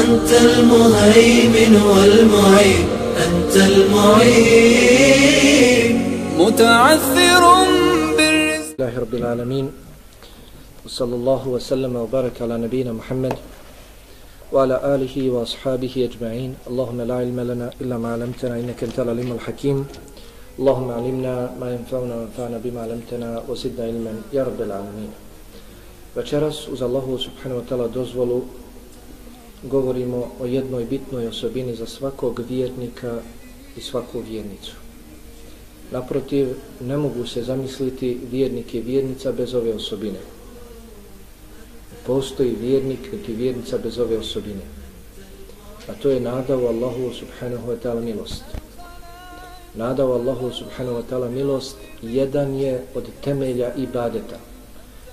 أنت المهيمن والمعين أنت المعين. متعثر بالرزق. الله رب العالمين وصلى الله وسلم وبارك على نبينا محمد وعلى آله وأصحابه أجمعين. اللهم لا علم لنا إلا ما علمتنا إنك أنت العليم الحكيم. اللهم علمنا ما ينفعنا وانفعنا بما علمتنا وزدنا علما. يا رب العالمين. Večeras uz Allahu subhanahu wa ta'ala dozvolu govorimo o jednoj bitnoj osobini za svakog vjernika i svaku vjernicu. Naprotiv, ne mogu se zamisliti vjernik i vjernica bez ove osobine. Postoji vjernik niti vjernica bez ove osobine. A to je nada u Allahu subhanahu wa ta'ala milost. Nada u Allahu subhanahu wa ta'ala milost jedan je od temelja ibadeta.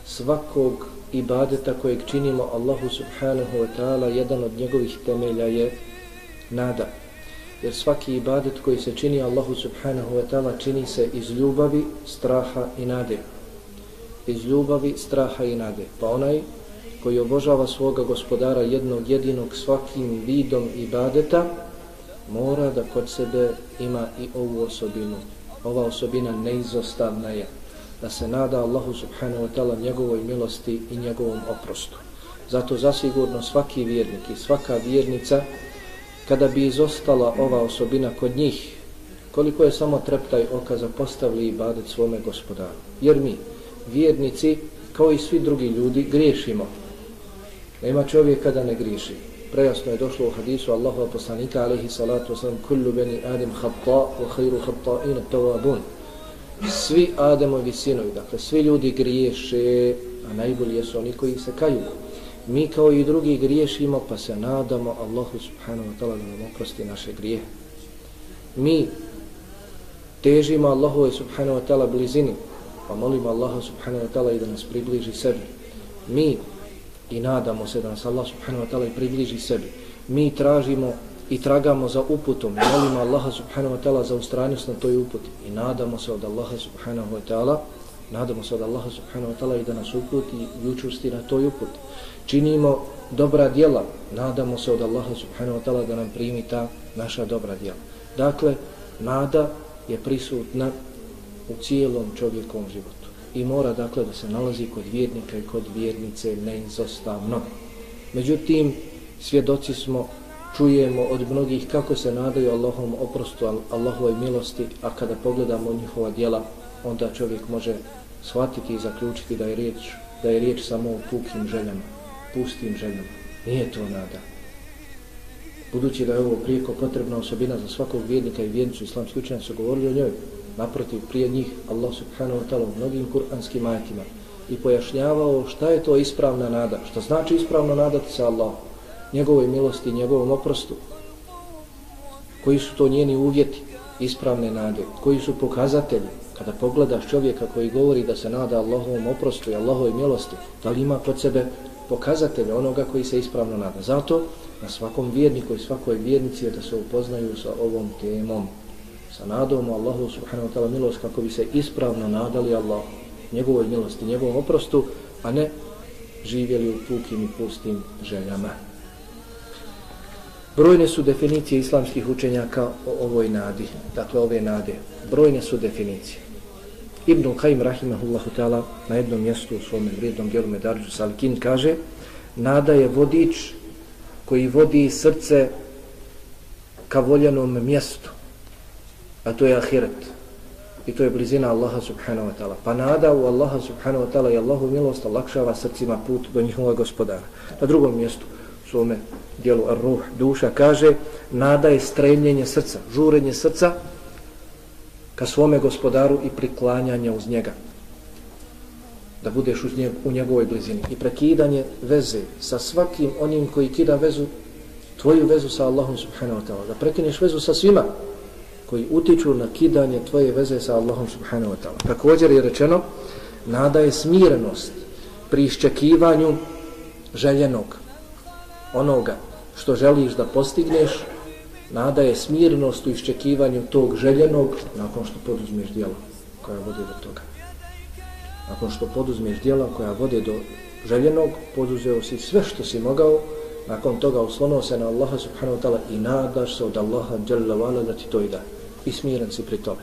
Svakog ibadeta kojeg činimo Allahu subhanahu wa ta'ala jedan od njegovih temelja je nada jer svaki ibadet koji se čini Allahu subhanahu wa ta'ala čini se iz ljubavi, straha i nade. Iz ljubavi, straha i nade. Pa onaj koji obožava svoga gospodara jednog jedinog svakim vidom ibadeta, mora da kod sebe ima i ovu osobinu. Ova osobina neizostavna je da se nada Allahu subhanahu wa ta'ala njegovoj milosti i njegovom oprostu. Zato zasigurno svaki vjernik i svaka vjernica kada bi izostala ova osobina kod njih, koliko je samo treptaj oka zapostavili i badet svome gospodaru. Jer mi, vjernici, kao i svi drugi ljudi, griješimo. Nema čovjeka da ne griješi. Prejasno je došlo u hadisu Allahu poslanika alaihi salatu wasalam kullu beni adim hatta wa khairu hatta ina tawabun. Svi Ademovi sinovi, dakle svi ljudi griješe, a najbolji su oni koji se kaju mi kao i drugi griješimo pa se nadamo Allahu subhanahu wa ta'ala da nam oprosti naše grijehe. Mi težimo Allahu subhanahu wa ta'ala blizini pa molimo Allahu subhanahu wa ta'ala i da nas približi sebi. Mi i nadamo se da nas Allah subhanahu wa ta'ala i približi sebi. Mi tražimo i tragamo za uputom. I molimo Allaha subhanahu wa ta'ala za ustranjost na toj uputi. I nadamo se od Allaha subhanahu wa ta'ala nadamo se od Allaha subhanahu wa ta'ala i da nas uputi i učusti na toj uputi. Činimo dobra djela, nadamo se od Allaha subhanahu wa ta'ala da nam primi ta naša dobra djela. Dakle, nada je prisutna u cijelom čovjekovom životu. I mora dakle da se nalazi kod vjernika i kod vjernice neizostavno. Međutim, svjedoci smo, čujemo od mnogih kako se nadaju Allahom oprostu, Allahovoj milosti, a kada pogledamo njihova djela, onda čovjek može shvatiti i zaključiti da je riječ, da je riječ samo o pukim željama pustim željama. Nije to nada. Budući da je ovo prijeko potrebna osobina za svakog vjernika i vjernicu islamski učenja su govorili o njoj, naprotiv prije njih Allah subhanahu wa ta'ala u mnogim kuranskim ajetima i pojašnjavao šta je to ispravna nada, što znači ispravno nadati se Allahu njegovoj milosti njegovom oprostu, koji su to njeni uvjeti ispravne nade, koji su pokazatelji, kada pogledaš čovjeka koji govori da se nada Allahovom oprostu i Allahovoj milosti, da li ima kod sebe pokazatelje onoga koji se ispravno nada. Zato na svakom vjerniku i svakoj vjernici je da se upoznaju sa ovom temom, sa nadom Allahu subhanahu wa ta'ala milost kako bi se ispravno nadali Allah, njegovoj milosti, njegovom oprostu, a ne živjeli u pukim i pustim željama. Brojne su definicije islamskih učenjaka o ovoj nadi, dakle ove nade. Brojne su definicije. Ibn Qaim rahimahullahu ta'ala na jednom mjestu u svome vrijednom dijelu Medarđu Salkin kaže Nada je vodič koji vodi srce ka voljenom mjestu, a to je ahiret. I to je blizina Allaha subhanahu wa ta'ala. Pa nada u Allaha subhanahu wa ta'ala i Allahu milost olakšava srcima put do njihova gospodara. Na drugom mjestu svome dijelu Ar-Ruh duša kaže nada je stremljenje srca, žurenje srca ka svome gospodaru i priklanjanje uz njega. Da budeš uz njeg, u njegovoj blizini. I prekidanje veze sa svakim onim koji kida vezu tvoju vezu sa Allahom subhanahu wa ta'ala. Da prekineš vezu sa svima koji utiču na kidanje tvoje veze sa Allahom subhanahu wa ta'ala. Također je rečeno nada je smirenost pri iščekivanju željenog onoga što želiš da postigneš, nada je smirnost u iščekivanju tog željenog nakon što poduzmeš dijela koja vode do toga. Nakon što poduzmeš dijela koja vode do željenog, poduzeo si sve što si mogao, nakon toga uslonuo se na Allaha subhanahu wa ta'ala i nadaš se od Allaha djelavala da ti to i da. I smiren si pri tome.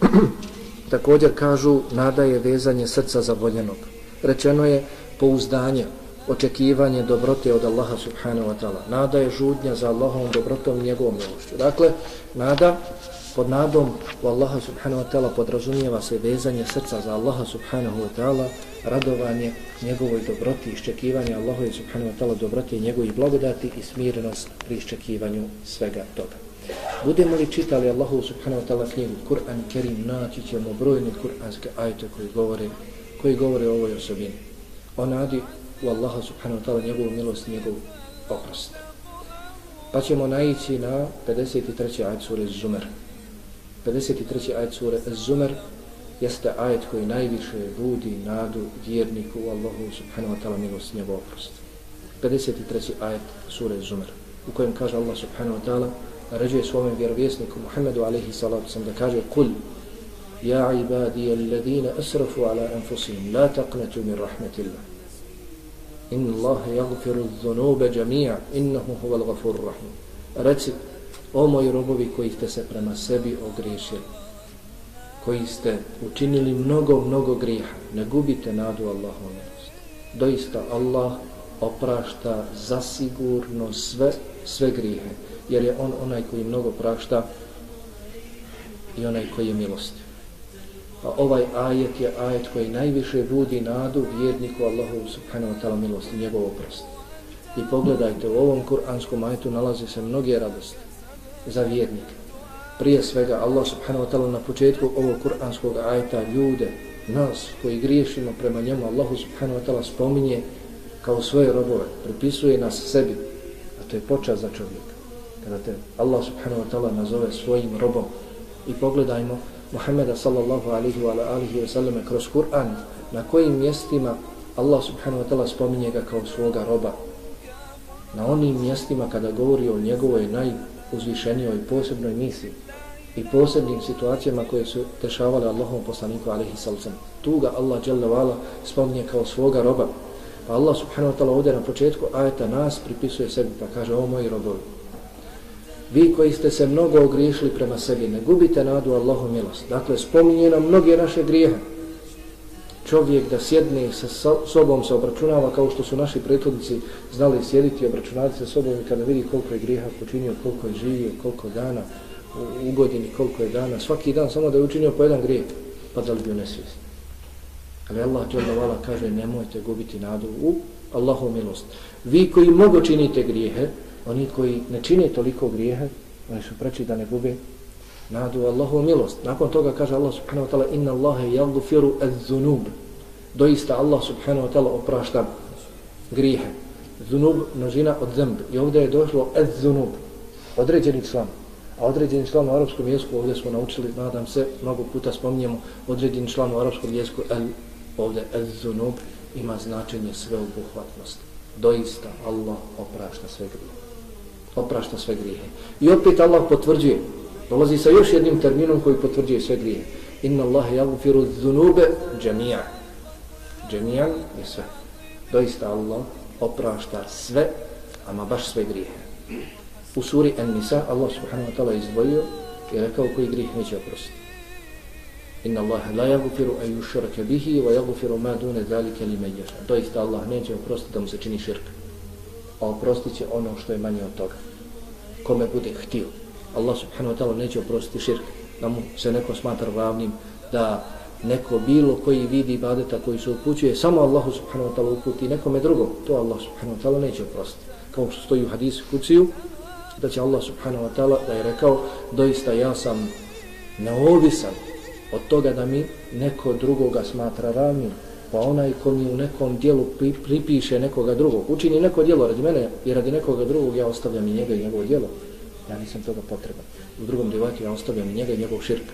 Također kažu, nada je vezanje srca za voljenog. Rečeno je pouzdanje, očekivanje dobrote od Allaha subhanahu wa ta'ala. Nada je žudnja za Allahom dobrotom i njegovom milošću. Dakle, nada pod nadom u Allaha subhanahu wa ta'ala podrazumijeva se vezanje srca za Allaha subhanahu wa ta'ala, radovanje njegovoj dobroti, iščekivanje Allahove subhanahu wa ta'ala dobroti i njegovih blagodati i smirenost pri iščekivanju svega toga. Budemo li čitali Allahu subhanahu wa ta'ala knjigu Kur'an Kerim, naći ćemo brojne kur'anske ajte koji govore, koji govore o ovoj osobini. O nadi u Allaha subhanahu wa ta'ala njegovu milost i njegov oprost. Pa ćemo naići na 53. ajet sure Zumer. 53. ajet sure Zumer jeste ajet koji najviše budi nadu vjerniku u Allahu subhanahu wa ta'ala milost i njegovu oprost. 53. ajet sure Zumer u kojem kaže Allah subhanahu wa ta'ala naređuje svome vjerovjesniku Muhammedu alaihi salatu sam da kaže kul Ja ibadija alladhina asrafu ala anfusihim la taqnatu min rahmetillah Inna Allah yaghfiru dhunuba jami'a innahu huwal ghafurur rahim. Reci o moji robovi koji ste se prema sebi ogriješili koji ste učinili mnogo mnogo griha, ne gubite nadu Allahu milost. Doista Allah oprašta zasigurno sve sve grihe, jer je on onaj koji mnogo prašta i onaj koji je milostiv Pa ovaj ajet je ajet koji najviše budi nadu vjerniku Allahu subhanahu wa ta'ala milosti, njegov oprost. I pogledajte, u ovom kuranskom ajetu nalazi se mnoge radosti za vjernike. Prije svega, Allah subhanahu wa ta'ala na početku ovog kuranskog ajeta ljude, nas koji griješimo prema njemu, Allahu subhanahu wa ta'ala spominje kao svoje robove, pripisuje nas sebi, a to je počas za čovjeka. Kada te Allah subhanahu wa ta'ala nazove svojim robom i pogledajmo Muhammeda sallallahu alihi wa alihi wa sallam kroz Kur'an na kojim mjestima Allah subhanahu wa ta'ala spominje ga kao svoga roba. Na onim mjestima kada govori o njegovoj najuzvišenijoj posebnoj misli i posebnim situacijama koje su dešavale Allahom poslaniku alihi sallam. Tu ga Allah jalla vala spominje kao svoga roba. Pa Allah subhanahu wa ta'ala ovdje na početku ajeta nas pripisuje sebi pa kaže o moji robovi vi koji ste se mnogo ogriješili prema sebi, ne gubite nadu Allahu milost. Dakle, spominje nam mnoge naše grijehe. Čovjek da sjedne sa sobom se obračunava kao što su naši prethodnici znali sjediti i obračunati sa sobom i kada vidi koliko je grijeha počinio, koliko je živio, koliko dana u, godini, koliko je dana, svaki dan samo da je učinio po jedan grijeh, pa da li bio nesvijest. Ali Allah vala kaže nemojte gubiti nadu u Allahu milost. Vi koji mnogo činite grijehe, oni koji ne čine toliko grijeha, oni su preči da ne gube nadu Allahu milost. Nakon toga kaže Allah subhanahu wa ta'ala inna Allahe yaghfiru az-zunub. Doista Allah subhanahu wa ta'ala oprašta grijehe. Zunub množina od zemb. I ovdje je došlo az-zunub. Određeni član. A određeni član u arapskom jeziku ovdje smo naučili, nadam se, mnogo puta spominjemo određeni član u arapskom jeziku el, ovdje az-zunub ima značenje sveobuhvatnosti. Doista Allah oprašta sve grijehe. Oprašta sve grijehe. I opet Allah potvrđuje, dolazi sa još jednim terminom koji potvrđuje sve grijehe. Inna Allah yaghfiru dhunube džemija. Džemijan je sve. Doista Allah oprašta sve, ama baš sve grijehe. U suri An-Nisa Allah subhanahu wa ta'ala izdvojio i rekao koji grijeh neće oprostiti. Inna Allah la yaghfiru an yushraka bihi wa yaghfiru ma duna zalika liman yasha. Doista Allah neće oprostiti da mu se čini širk. A oprostit će ono što je manje od toga. Kome bude htio. Allah subhanahu wa ta'ala neće oprostiti širk. Da mu se neko smatra ravnim, da neko bilo koji vidi ibadeta koji se upućuje samo Allahu subhanahu wa ta'ala uputi nekome drugom. To Allah subhanahu wa ta'ala neće oprostiti. Kao što stoji u hadisu kuciju, da će Allah subhanahu wa ta'ala da je rekao doista ja sam neovisan od toga da mi neko drugoga smatra ravnim, pa onaj ko mi u nekom dijelu pripiše nekoga drugog, učini neko dijelo radi mene i radi nekoga drugog, ja ostavljam i njega i njegovo dijelo. Ja nisam toga potreban. U drugom divatu ja ostavljam i njega i njegov širk.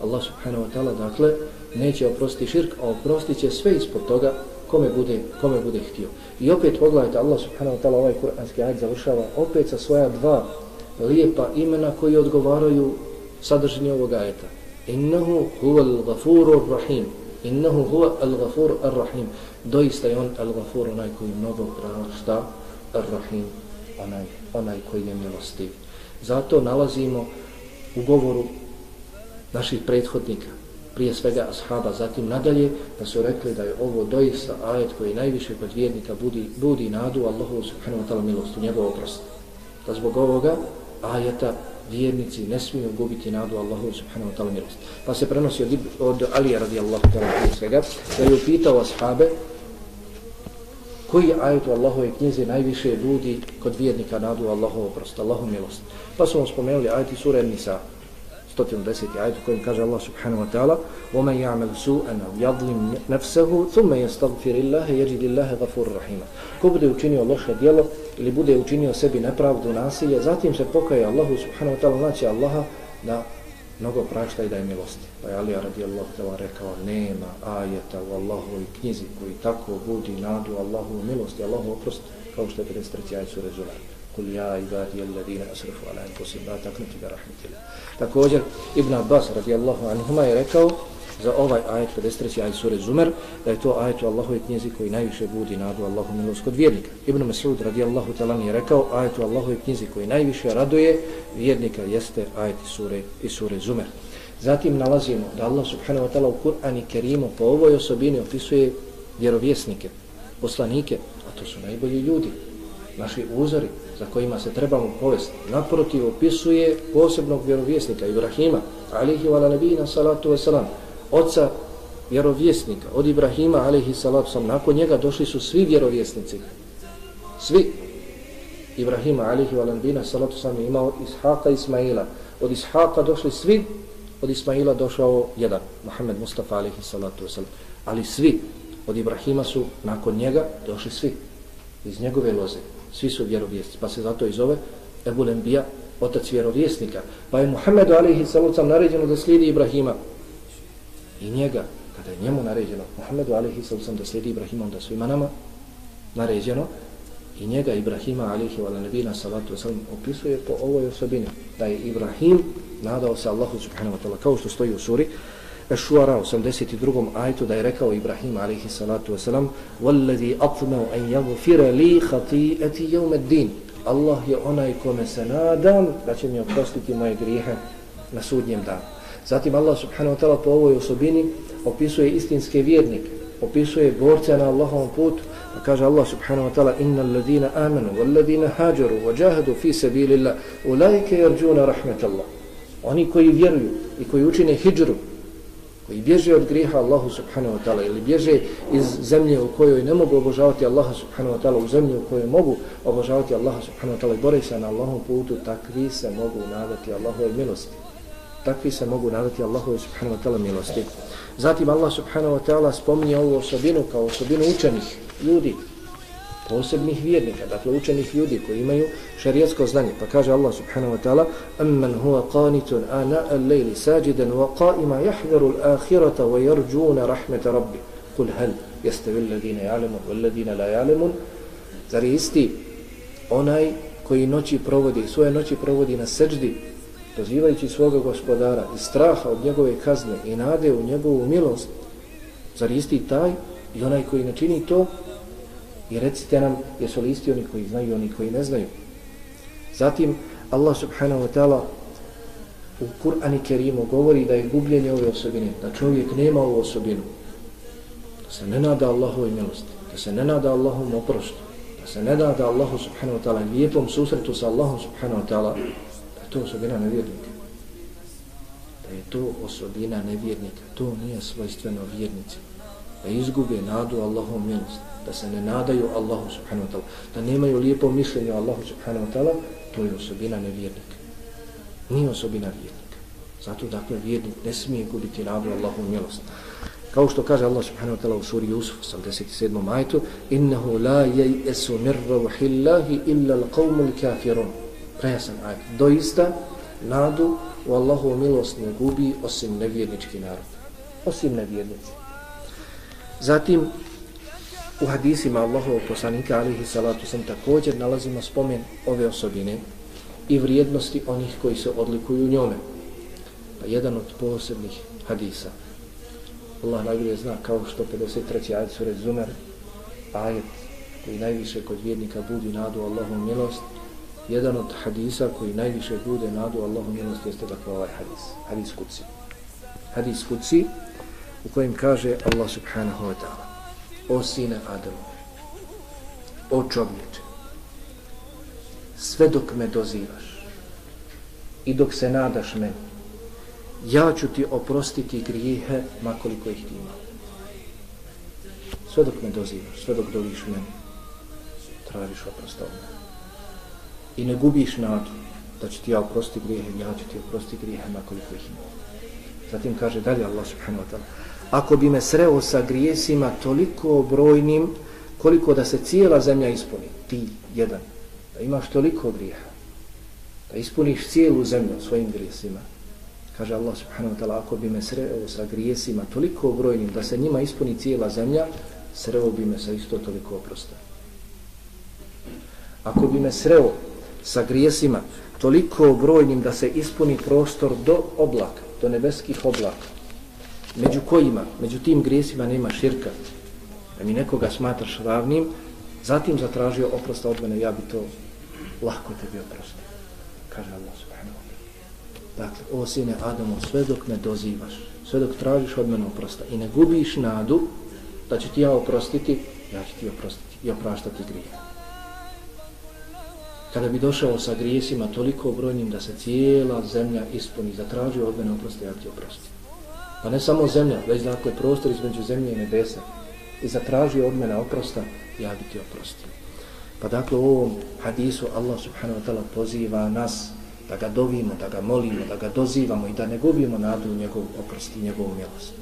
Allah subhanahu wa ta'ala, dakle, neće oprostiti širk, a oprostit će sve ispod toga kome bude, kome bude htio. I opet pogledajte, Allah subhanahu wa ta'ala ovaj kuranski ajed završava opet sa svoja dva lijepa imena koji odgovaraju sadržini ovog ajeta innahu huval gafurur rahim innahu huwa al-ghafur ar-rahim. Doista je on al-ghafur onaj koji mnogo prašta ar-rahim onaj, onaj koji je milostiv. Zato nalazimo u govoru naših prethodnika prije svega ashaba, zatim nadalje da su rekli da je ovo doista ajet koji najviše kod vjernika budi, budi nadu Allahu subhanahu wa ta'ala milostu, njegov oprost. Da zbog ovoga ajeta vjernici ne smiju gubiti nadu Allahu subhanahu wa ta'ala milost. Pa se prenosi od, od Alija radijallahu ta'ala prije svega, da je upitao ashabe koji ajet u Allahove knjize najviše ljudi kod vjernika nadu Allahu oprost, Allahu milost. Pa su vam spomenuli ajeti sura Nisa, 110. ajet u kojem kaže Allah subhanahu wa ta'ala وَمَنْ يَعْمَلْ سُوءًا أَوْ يَظْلِمْ نَفْسَهُ ثُمَّ يَسْتَغْفِرِ اللَّهِ يَجِدِ اللَّهِ غَفُورُ رَحِيمًا Ko bude učinio loše djelo ili bude učinio sebi nepravdu nasilje, zatim se pokaje Allahu subhanahu wa ta'ala, znači Allaha da mnogo prašta i da je milosti. Pa je Ali radijallahu ta'ala rekao, nema ajeta u Allahovoj knjizi koji tako budi nadu Allahu milosti, Allahu oprost, kao što je 53. ajet sura Zumar. Kul ja ibadi alladine asrafu ala anfusihim la taknuti bi rahmetillah. Također Ibn Abbas radijallahu anhuma je rekao za ovaj ajet 53. ajet sure Zumer da je to ajet u Allahove knjizi koji najviše budi nadu Allahu milost kod vjernika. Ibn Mas'ud radijallahu ta'ala je rekao ajet u Allahove knjizi koji najviše raduje vjernika jeste ajet sure i sure Zumer. Zatim nalazimo da Allah subhanahu wa ta'ala u Kur'an i Kerimu po ovoj osobini opisuje vjerovjesnike, poslanike, a to su najbolji ljudi, naši uzori za kojima se trebamo povesti. Naprotiv opisuje posebnog vjerovjesnika Ibrahima, alihi wa nabijina salatu wa salam, oca vjerovjesnika od Ibrahima, alihi salatu salam. Nakon njega došli su svi vjerovjesnici. Svi. Ibrahima, alihi wa nabijina salatu salam, imao Ishaqa i Ismaila. Od Ishaqa došli svi, od Ismaila došao jedan, Muhammed Mustafa, alihi salatu wa salam. Ali svi od Ibrahima su nakon njega došli svi iz njegove loze svi su vjerovjesnici, pa se zato i zove Ebu Lembija, otac vjerovjesnika. Pa je Muhammedu alaihi salucam naređeno da slijedi Ibrahima. I njega, kada je njemu naređeno, Muhammedu alaihi salucam da slijedi Ibrahima, onda svima nama naređeno, i njega Ibrahima alaihi wa nabina salatu wasalam opisuje po ovoj osobini, da je Ibrahim nadao se Allahu subhanahu wa ta'ala, kao što stoji u suri, Ešuara 82. ajtu da je rekao Ibrahim alaihi salatu wasalam وَالَّذِي أَطْمَوْ أَنْ يَغْفِرَ لِي خَطِيئَتِ يَوْمَ الدِّينِ Allah je onaj kome se nadam da će mi oprostiti moje grijehe na sudnjem danu. Zatim Allah subhanahu wa ta'ala po ovoj osobini opisuje istinske vjernike, opisuje borce na Allahovom putu, pa kaže Allah subhanahu wa ta'ala inna alladhina amanu walladhina hajaru wa jahadu fi sabilillah ulaika yarjuna rahmatallah. Oni koji vjeruju i koji učine hidžru koji bježe od grijeha Allahu subhanahu wa ta'ala ili bježe iz zemlje u kojoj ne mogu obožavati Allaha subhanahu wa ta'ala u zemlji u kojoj mogu obožavati Allaha subhanahu wa ta'ala i bore se na Allahom putu, takvi se mogu nadati Allahove milosti. Takvi se mogu nadati Allahove subhanahu wa ta'ala milosti. Zatim Allah subhanahu wa ta'ala spominje ovu osobinu kao osobinu učenih ljudi, posebnih vjernika, dakle učenih ljudi koji imaju šarijatsko znanje. Pa kaže Allah subhanahu wa ta'ala Amman huwa qanitun ana al-lejli sajidan wa qa'ima jahveru al-akhirata wa yarđuna rahmeta rabbi. kul hel, jeste vi ledine jalemun, vel la jalemun, zar je isti onaj koji noći provodi, svoje noći provodi na seđdi, dozivajući svoga gospodara i straha od njegove kazne i nade u njegovu milost, zar isti taj i onaj koji ne čini to, i recite nam jesu li isti oni koji znaju i oni koji ne znaju. Zatim, Allah subhanahu wa ta'ala u Kur'ani Kerimu govori da je gubljenje ove osobine, da čovjek nema ovu osobinu, da se ne nada Allahove milosti, da se ne nada Allahom oprostu, da se ne nada Allahu subhanahu wa ta'ala lijepom susretu sa Allahom subhanahu wa ta'ala, da je to osobina nevjernika. Da je to osobina nevjernika, to nije svojstveno vjernici. Da izgube nadu Allahom milosti, da se ne nadaju Allahu subhanahu wa ta'ala, da nemaju lijepo mišljenje o Allahu subhanahu wa ta'ala, to je osobina nevjernika. Nije osobina vjernika. Zato dakle vjernik ne smije gubiti nadu Allahu milost. Kao što kaže Allah subhanahu wa ta'ala u suri Yusuf 87. majtu Innehu la jesu mir ravhillahi illa l'qavmul kafirun. Prejasan ajet. Doista nadu u Allahu milost ne gubi osim nevjernički narod. Osim nevjernici. Zatim u hadisima Allahovog poslanika alihi salatu sam također nalazimo spomen ove osobine i vrijednosti onih koji se odlikuju njome. Pa jedan od posebnih hadisa Allah najbolje zna kao što 53. ajet sure Zumer, ajet koji najviše kod vjernika budi nadu Allahu milost, jedan od hadisa koji najviše bude nadu Allahu milost jeste dakle ovaj hadis, hadis kuci. Hadis kuci u kojem kaže Allah subhanahu wa ta'ala O sine Adamu, o čovječe, sve dok me dozivaš i dok se nadaš meni, ja ću ti oprostiti grijehe makoliko ih ti ima. Sve dok me dozivaš, sve dok doliš meni, tražiš oprost od I ne gubiš nadu da ću ti ja oprostiti grijehe, ja ću ti oprostiti grijehe makoliko ih ima. Zatim kaže dalje Allah subhanahu wa ta'ala, ako bi me sreo sa grijesima toliko brojnim, koliko da se cijela zemlja ispuni, ti jedan, da imaš toliko grijeha, da ispuniš cijelu zemlju svojim grijesima, kaže Allah subhanahu wa ta'ala, ako bi me sreo sa grijesima toliko brojnim da se njima ispuni cijela zemlja, sreo bi me sa isto toliko oprosta. Ako bi me sreo sa grijesima toliko brojnim da se ispuni prostor do oblaka, do nebeskih oblaka, među kojima, među tim grijesima nema širka, da mi nekoga smatraš ravnim, zatim zatražio oprosta od mene, ja bi to lahko tebi oprostio. Kaže Allah subhanahu wa ta'ala. Dakle, o sine Adamo, sve dok me dozivaš, sve dok tražiš od mene oprosta i ne gubiš nadu da će ti ja oprostiti, ja ću ti oprostiti i opraštati grije. Kada bi došao sa grijesima toliko brojnim da se cijela zemlja ispuni, zatražio od mene oprosta, ja ti oprostiti. Pa ne samo zemlja, već dakle prostor između zemlje i nebesa. I zatraži od mene oprosta, ja bi ti oprostio. Pa dakle u ovom hadisu Allah subhanahu wa ta'ala poziva nas da ga dovimo, da ga molimo, da ga dozivamo i da ne gubimo nadu u njegov oprost i njegovu milost.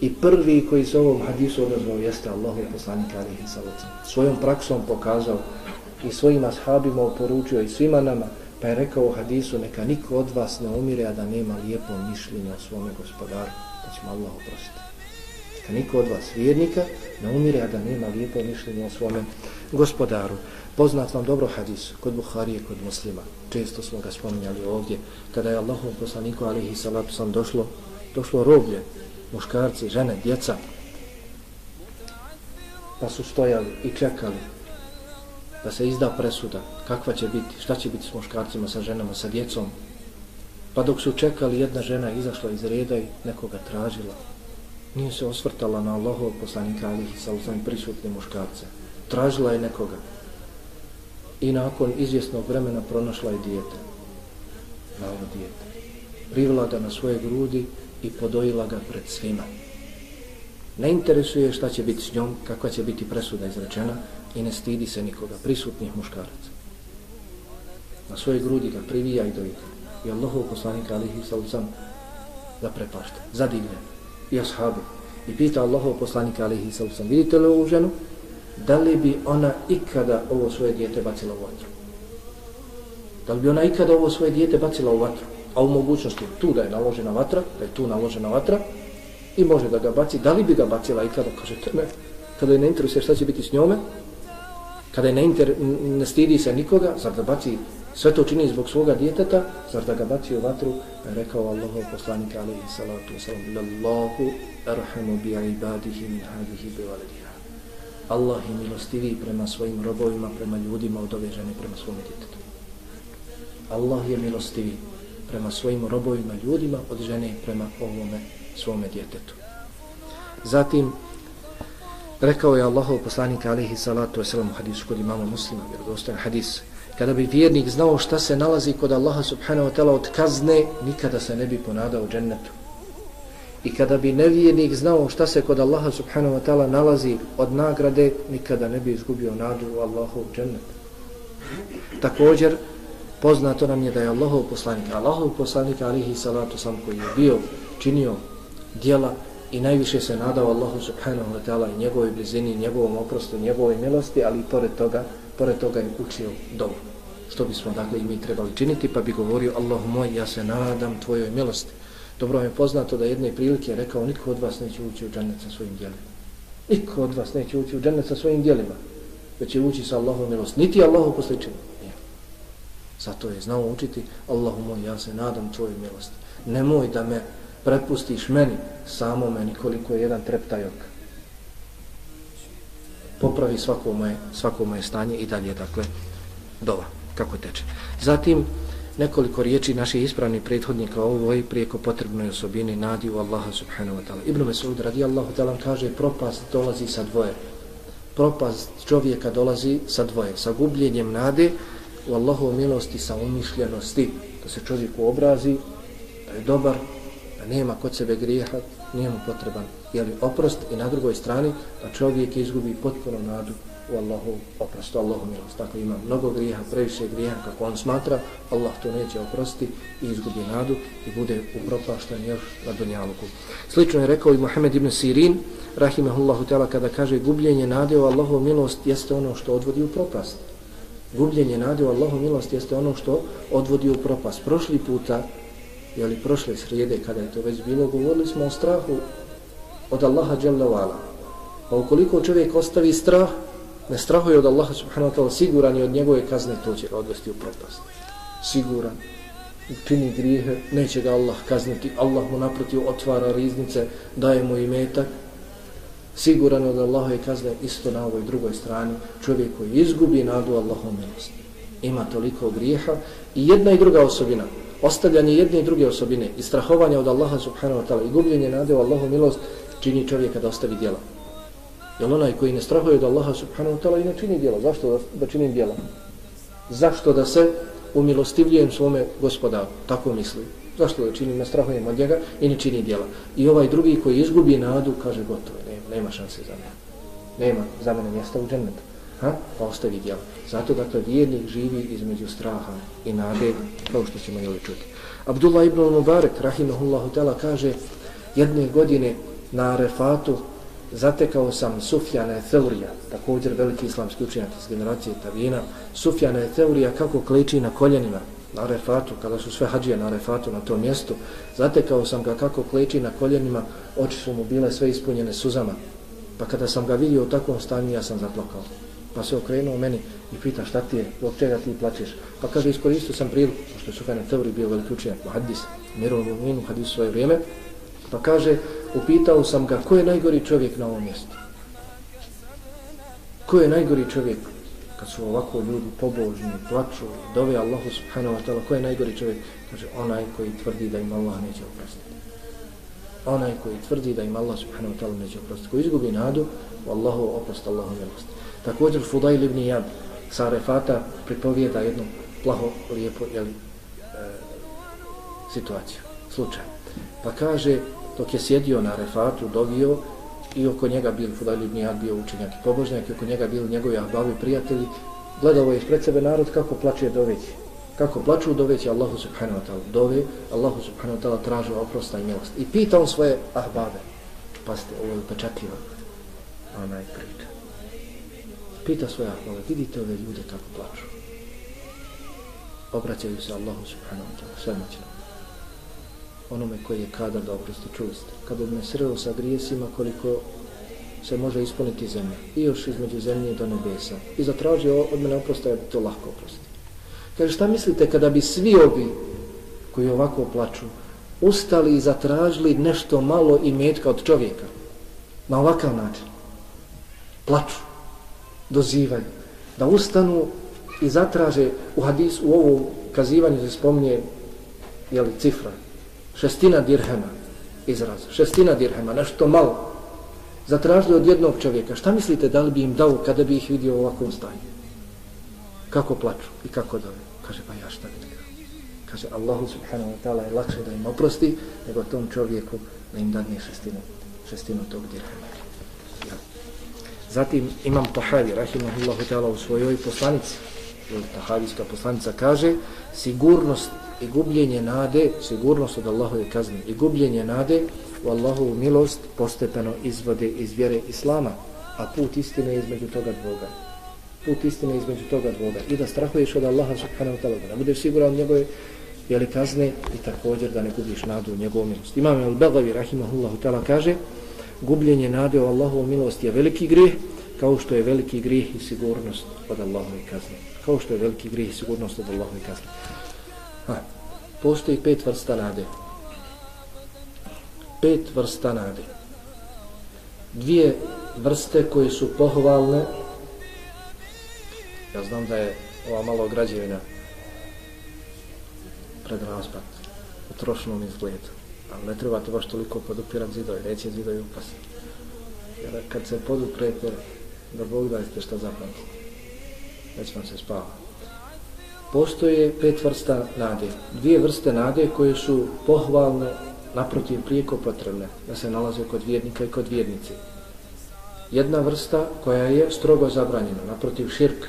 I prvi koji se ovom hadisu odazvao jeste Allahu poslanik alihi salacom. Svojom praksom pokazao i svojim ashabima oporučio i svima nama Pa je rekao u hadisu, neka niko od vas ne umire, a da nema lijepo mišljenje o svome gospodaru, da ćemo Allah oprostiti. Neka niko od vas vjernika ne umire, a da nema lijepo mišljenje o svome gospodaru. Poznat vam dobro hadis kod Buharije, kod muslima. Često smo ga spominjali ovdje. Kada je Allahom poslaniku, alihi salatu sam, došlo, došlo roblje, muškarci, žene, djeca, pa su stojali i čekali da se izda presuda, kakva će biti, šta će biti s muškarcima, sa ženama, sa djecom. Pa dok su čekali, jedna žena izašla iz reda i nekoga tražila. Nije se osvrtala na Allahov poslanika, alihi sa uzem prisutne muškarce. Tražila je nekoga. I nakon izvjesnog vremena pronašla je dijete. Malo dijete. Privila ga na svoje grudi i podojila ga pred svima. Ne interesuje šta će biti s njom, kakva će biti presuda izrečena, i ne stidi se nikoga, prisutnih muškaraca. Na svoje grudi ga privija i dojika. I Allahov poslanika alihi sallam da prepašta, zadivljen. I ashabi. I pita Allahov poslanika alihi sallam, vidite li ovu ženu? Da li bi ona ikada ovo svoje dijete bacila u vatru? Da li bi ona ikada ovo svoje dijete bacila u vatru? A u mogućnosti tu da je naložena vatra, da je tu naložena vatra, i može da ga baci, da li bi ga bacila ikada? kada kaže ne, kada je ne interesuje šta će biti s njome, kada je ne, inter, ne stidi se nikoga, zar da baci sve to čini zbog svoga djeteta, zar da ga baci u vatru, rekao Allahov poslanik alaihi salatu wasalam, Lallahu arhamu bi ibadihi min hadihi bi valediha. Allah je milostiviji prema svojim robovima, prema ljudima od ove žene, prema svome djetetu. Allah je milostiviji prema svojim robovima, ljudima od žene prema ovome svome djetetu. Zatim, rekao je Allahov poslanik alihi salatu wasalam u hadisu kod imama muslima, vjerodostojan hadis, kada bi vjernik znao šta se nalazi kod Allaha subhanahu wa ta'ala od kazne, nikada se ne bi ponadao džennetu. I kada bi nevjernik znao šta se kod Allaha subhanahu wa ta'ala nalazi od nagrade, nikada ne bi izgubio nadu u Allahov džennetu. Također, poznato nam je da je Allahov poslanik, Allahov poslanik alihi salatu sam koji je bio, činio dijela i najviše se nadao Allahu subhanahu wa ta'ala i njegovoj blizini, njegovom oprostu, njegovoj milosti, ali i pored toga, pored toga je učio dovu. Što bismo dakle i mi trebali činiti, pa bi govorio Allahu moj, ja se nadam tvojoj milosti. Dobro je poznato da jedne prilike je rekao niko od vas neće ući u džennet sa svojim djelima. Niko od vas neće ući u džennet sa svojim djelima, već će ući sa Allahom milosti. Niti Allahu posličeni. Zato je znao učiti Allahu moj, ja se nadam tvojoj milosti. Nemoj da me prepustiš meni, samo meni koliko je jedan treptajok. Popravi svako moje, svako moje stanje i dalje, dakle, dova, kako teče. Zatim, nekoliko riječi naših ispravnih prethodnika o ovoj prijeko potrebnoj osobini nadi u Allaha subhanahu wa ta'ala. Ibn Mesud radijallahu ta'ala kaže propast dolazi sa dvoje. Propast čovjeka dolazi sa dvoje. Sa gubljenjem nade u Allahovu milosti sa umišljenosti. Da se čovjeku obrazi, da je dobar, nema kod sebe grijeha, nije mu potreban jeli, oprost i na drugoj strani da čovjek izgubi potpuno nadu u Allahu oprost, Allahu milost. Dakle, ima mnogo grijeha, previše grijeha kako on smatra, Allah to neće oprosti i izgubi nadu i bude upropašten još na dunjaluku. Slično je rekao i Muhammed ibn Sirin, rahimahullahu ta'ala, kada kaže gubljenje nade u Allahu milost jeste ono što odvodi u propast. Gubljenje nade u Allahu milost jeste ono što odvodi u propast. Prošli puta, jeli prošle srijede kada je to već bilo, govorili smo o strahu od Allaha dželle vala. Pa ukoliko čovjek ostavi strah, ne strahuje od Allaha subhanahu wa ta'ala, siguran je od njegove kazne, to će ga odvesti u propast. Siguran, čini grijehe, neće ga Allah kazniti, Allah mu naprotiv otvara riznice, daje mu imetak, siguran od Allahove kazne isto na ovoj drugoj strani, čovjek koji izgubi nadu Allahom milosti. Ima toliko grijeha i jedna i druga osobina, ostavljanje jedne i druge osobine i strahovanje od Allaha subhanahu wa ta'ala i gubljenje nade u Allahu milost čini čovjeka da ostavi djela. Jer onaj koji ne strahuje od Allaha subhanahu wa ta'ala i ne čini djela. Zašto da, da činim djela? Zašto da se umilostivljujem svome gospodaru? Tako misli. Zašto da činim, ne strahujem od njega i ne čini djela? I ovaj drugi koji izgubi nadu kaže gotovo, nema, nema šanse za mene. Nema za mene mjesta u džennetu. Ha? Pa ostavi djela. Zato dakle vjernik živi između straha i nade, kao što ćemo joj čuti. Abdullah ibn Mubarak, rahimahullahu tela, kaže jedne godine na Arefatu zatekao sam Sufjana Teurija, također veliki islamski učenjak iz generacije Tavina. Sufjana Teurija kako kleči na koljenima na Arefatu, kada su sve hađije na Arefatu na tom mjestu, zatekao sam ga kako kleči na koljenima, oči su mu bile sve ispunjene suzama. Pa kada sam ga vidio u takvom stanju, ja sam zaplakao. Pa se okrenuo meni i pita šta ti je, zbog čega ti plaćeš. Pa kaže, iskoristio sam priliku, pošto je Sufjan Tevri bio veliki učenjak u hadis, mirovnu hadis svoje vrijeme, pa kaže, upitao sam ga ko je najgori čovjek na ovom mjestu. Ko je najgori čovjek kad su ovako ljudi pobožni, plaču, dove Allahu subhanahu wa ta'ala, ko je najgori čovjek? Kaže, onaj koji tvrdi da im Allah neće oprostiti. Onaj koji tvrdi da im Allah subhanahu wa ta'ala neće oprostiti. Ko izgubi nadu, Allahu oprost, Allahu milost. Također Fudail ibn Jab sa Arefata pripovijeda jednu plaho, lijepo, jeli, e, situaciju, slučaj. Pa kaže, dok je sjedio na refatu, dovio i oko njega bil Fudajl ibn Jad bio učenjak i pobožnjak i oko njega bili njegovi ahbavi prijatelji, gledao je ispred sebe narod kako plače doveći. Kako plaču doveći Allahu subhanahu wa ta'ala. Dove, Allahu subhanahu wa ta'ala traži oprosta i milost. I pita on svoje ahbabe. Pazite, ovo je upečatljiva onaj prije Pita svoje ahbabe, vidite ove ljude kako plaču. Obraćaju se Allahu subhanahu wa ta'ala, svemoćno. onome koji je kadar da oprosti. Čuli ste. Kada bi me sreo sa grijesima koliko se može ispuniti zemlja. I još između zemlje do nebesa. I zatražio od mene oprosta, ja bi to lahko oprosti. Kaže, šta mislite kada bi svi ovi koji ovako plaču ustali i zatražili nešto malo i metka od čovjeka? Na ovakav način. Plaču dozivanje. Da ustanu i zatraže u hadisu, u ovom kazivanju se je jeli, cifra, šestina dirhema izraz, šestina dirhema, nešto malo. Zatražili od jednog čovjeka šta mislite da li bi im dao kada bi ih vidio u ovakvom stanju? Kako plaču i kako dove kaže pa ja šta bi kaže Allahu subhanahu wa ta'ala je lakše da im oprosti nego tom čovjeku da im dadne šestinu šestinu tog dirhema zatim imam Tahavi rahimahullahu ta'ala u svojoj poslanici Tahavijska poslanica kaže sigurnost i gubljenje nade, sigurnost od Allahove kazne i gubljenje nade u Allahovu milost postepeno izvode iz vjere Islama, a put istine je između toga dvoga. Put istine je između toga dvoga. I da strahuješ od Allaha subhanahu wa ta'ala, da budeš siguran njegove jeli kazne i također da ne gubiš nadu u njegovu milost. Imam al-Bagavi rahimahullahu ta'ala kaže gubljenje nade u Allahovu milost je veliki grih, kao što je veliki grih i sigurnost od Allahove kazne. Kao što je veliki grih i sigurnost od Allahove kazne. Ha. Postoji pet vrsta nade. Pet vrsta nade. Dvije vrste koje su pohvalne. Ja znam da je ova malo građevina pred raspad u trošnom izgledu. Ali ne trebate baš toliko podupirat zidovi, neće zidovi upasti. Jer kad se poduprete, da Bog dajte što zapamtite. Već vam se spava postoje pet vrsta nade. Dvije vrste nade koje su pohvalne, naprotiv prijeko potrebne, da se nalaze kod vjernika i kod vjernice. Jedna vrsta koja je strogo zabranjena, naprotiv širk.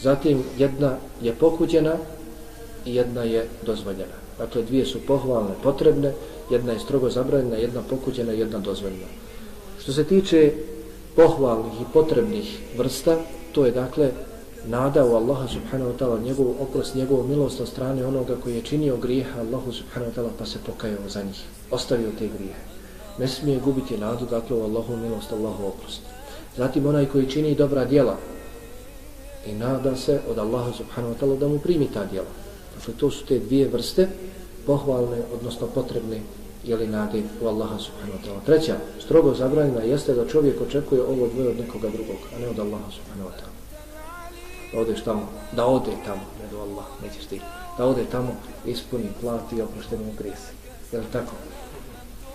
Zatim jedna je pokuđena i jedna je dozvoljena. Dakle, dvije su pohvalne, potrebne, jedna je strogo zabranjena, jedna pokuđena i jedna dozvoljena. Što se tiče pohvalnih i potrebnih vrsta, to je dakle nada u Allaha subhanahu wa ta'ala, njegov oprost, njegovu milost od strane onoga koji je činio grijeha Allahu subhanahu wa ta'ala pa se pokajao za njih, ostavio te grijehe. Ne smije gubiti nadu, dakle, u Allahu milost, Allahu oprost. Zatim onaj koji čini dobra djela i nada se od Allaha subhanahu wa ta'ala da mu primi ta djela. Dakle, to su te dvije vrste pohvalne, odnosno potrebne jeli nade u Allaha subhanahu wa ta'ala. Treća, strogo zabranjena jeste da čovjek očekuje ovo dvoje od nekoga drugog, a ne od Allaha subhanahu wa ta'ala da odeš tamo, da ode tamo, ne do Allah, nećeš ti, da ode tamo, ispuni, plati oprošteni mu grijesi. Je li tako?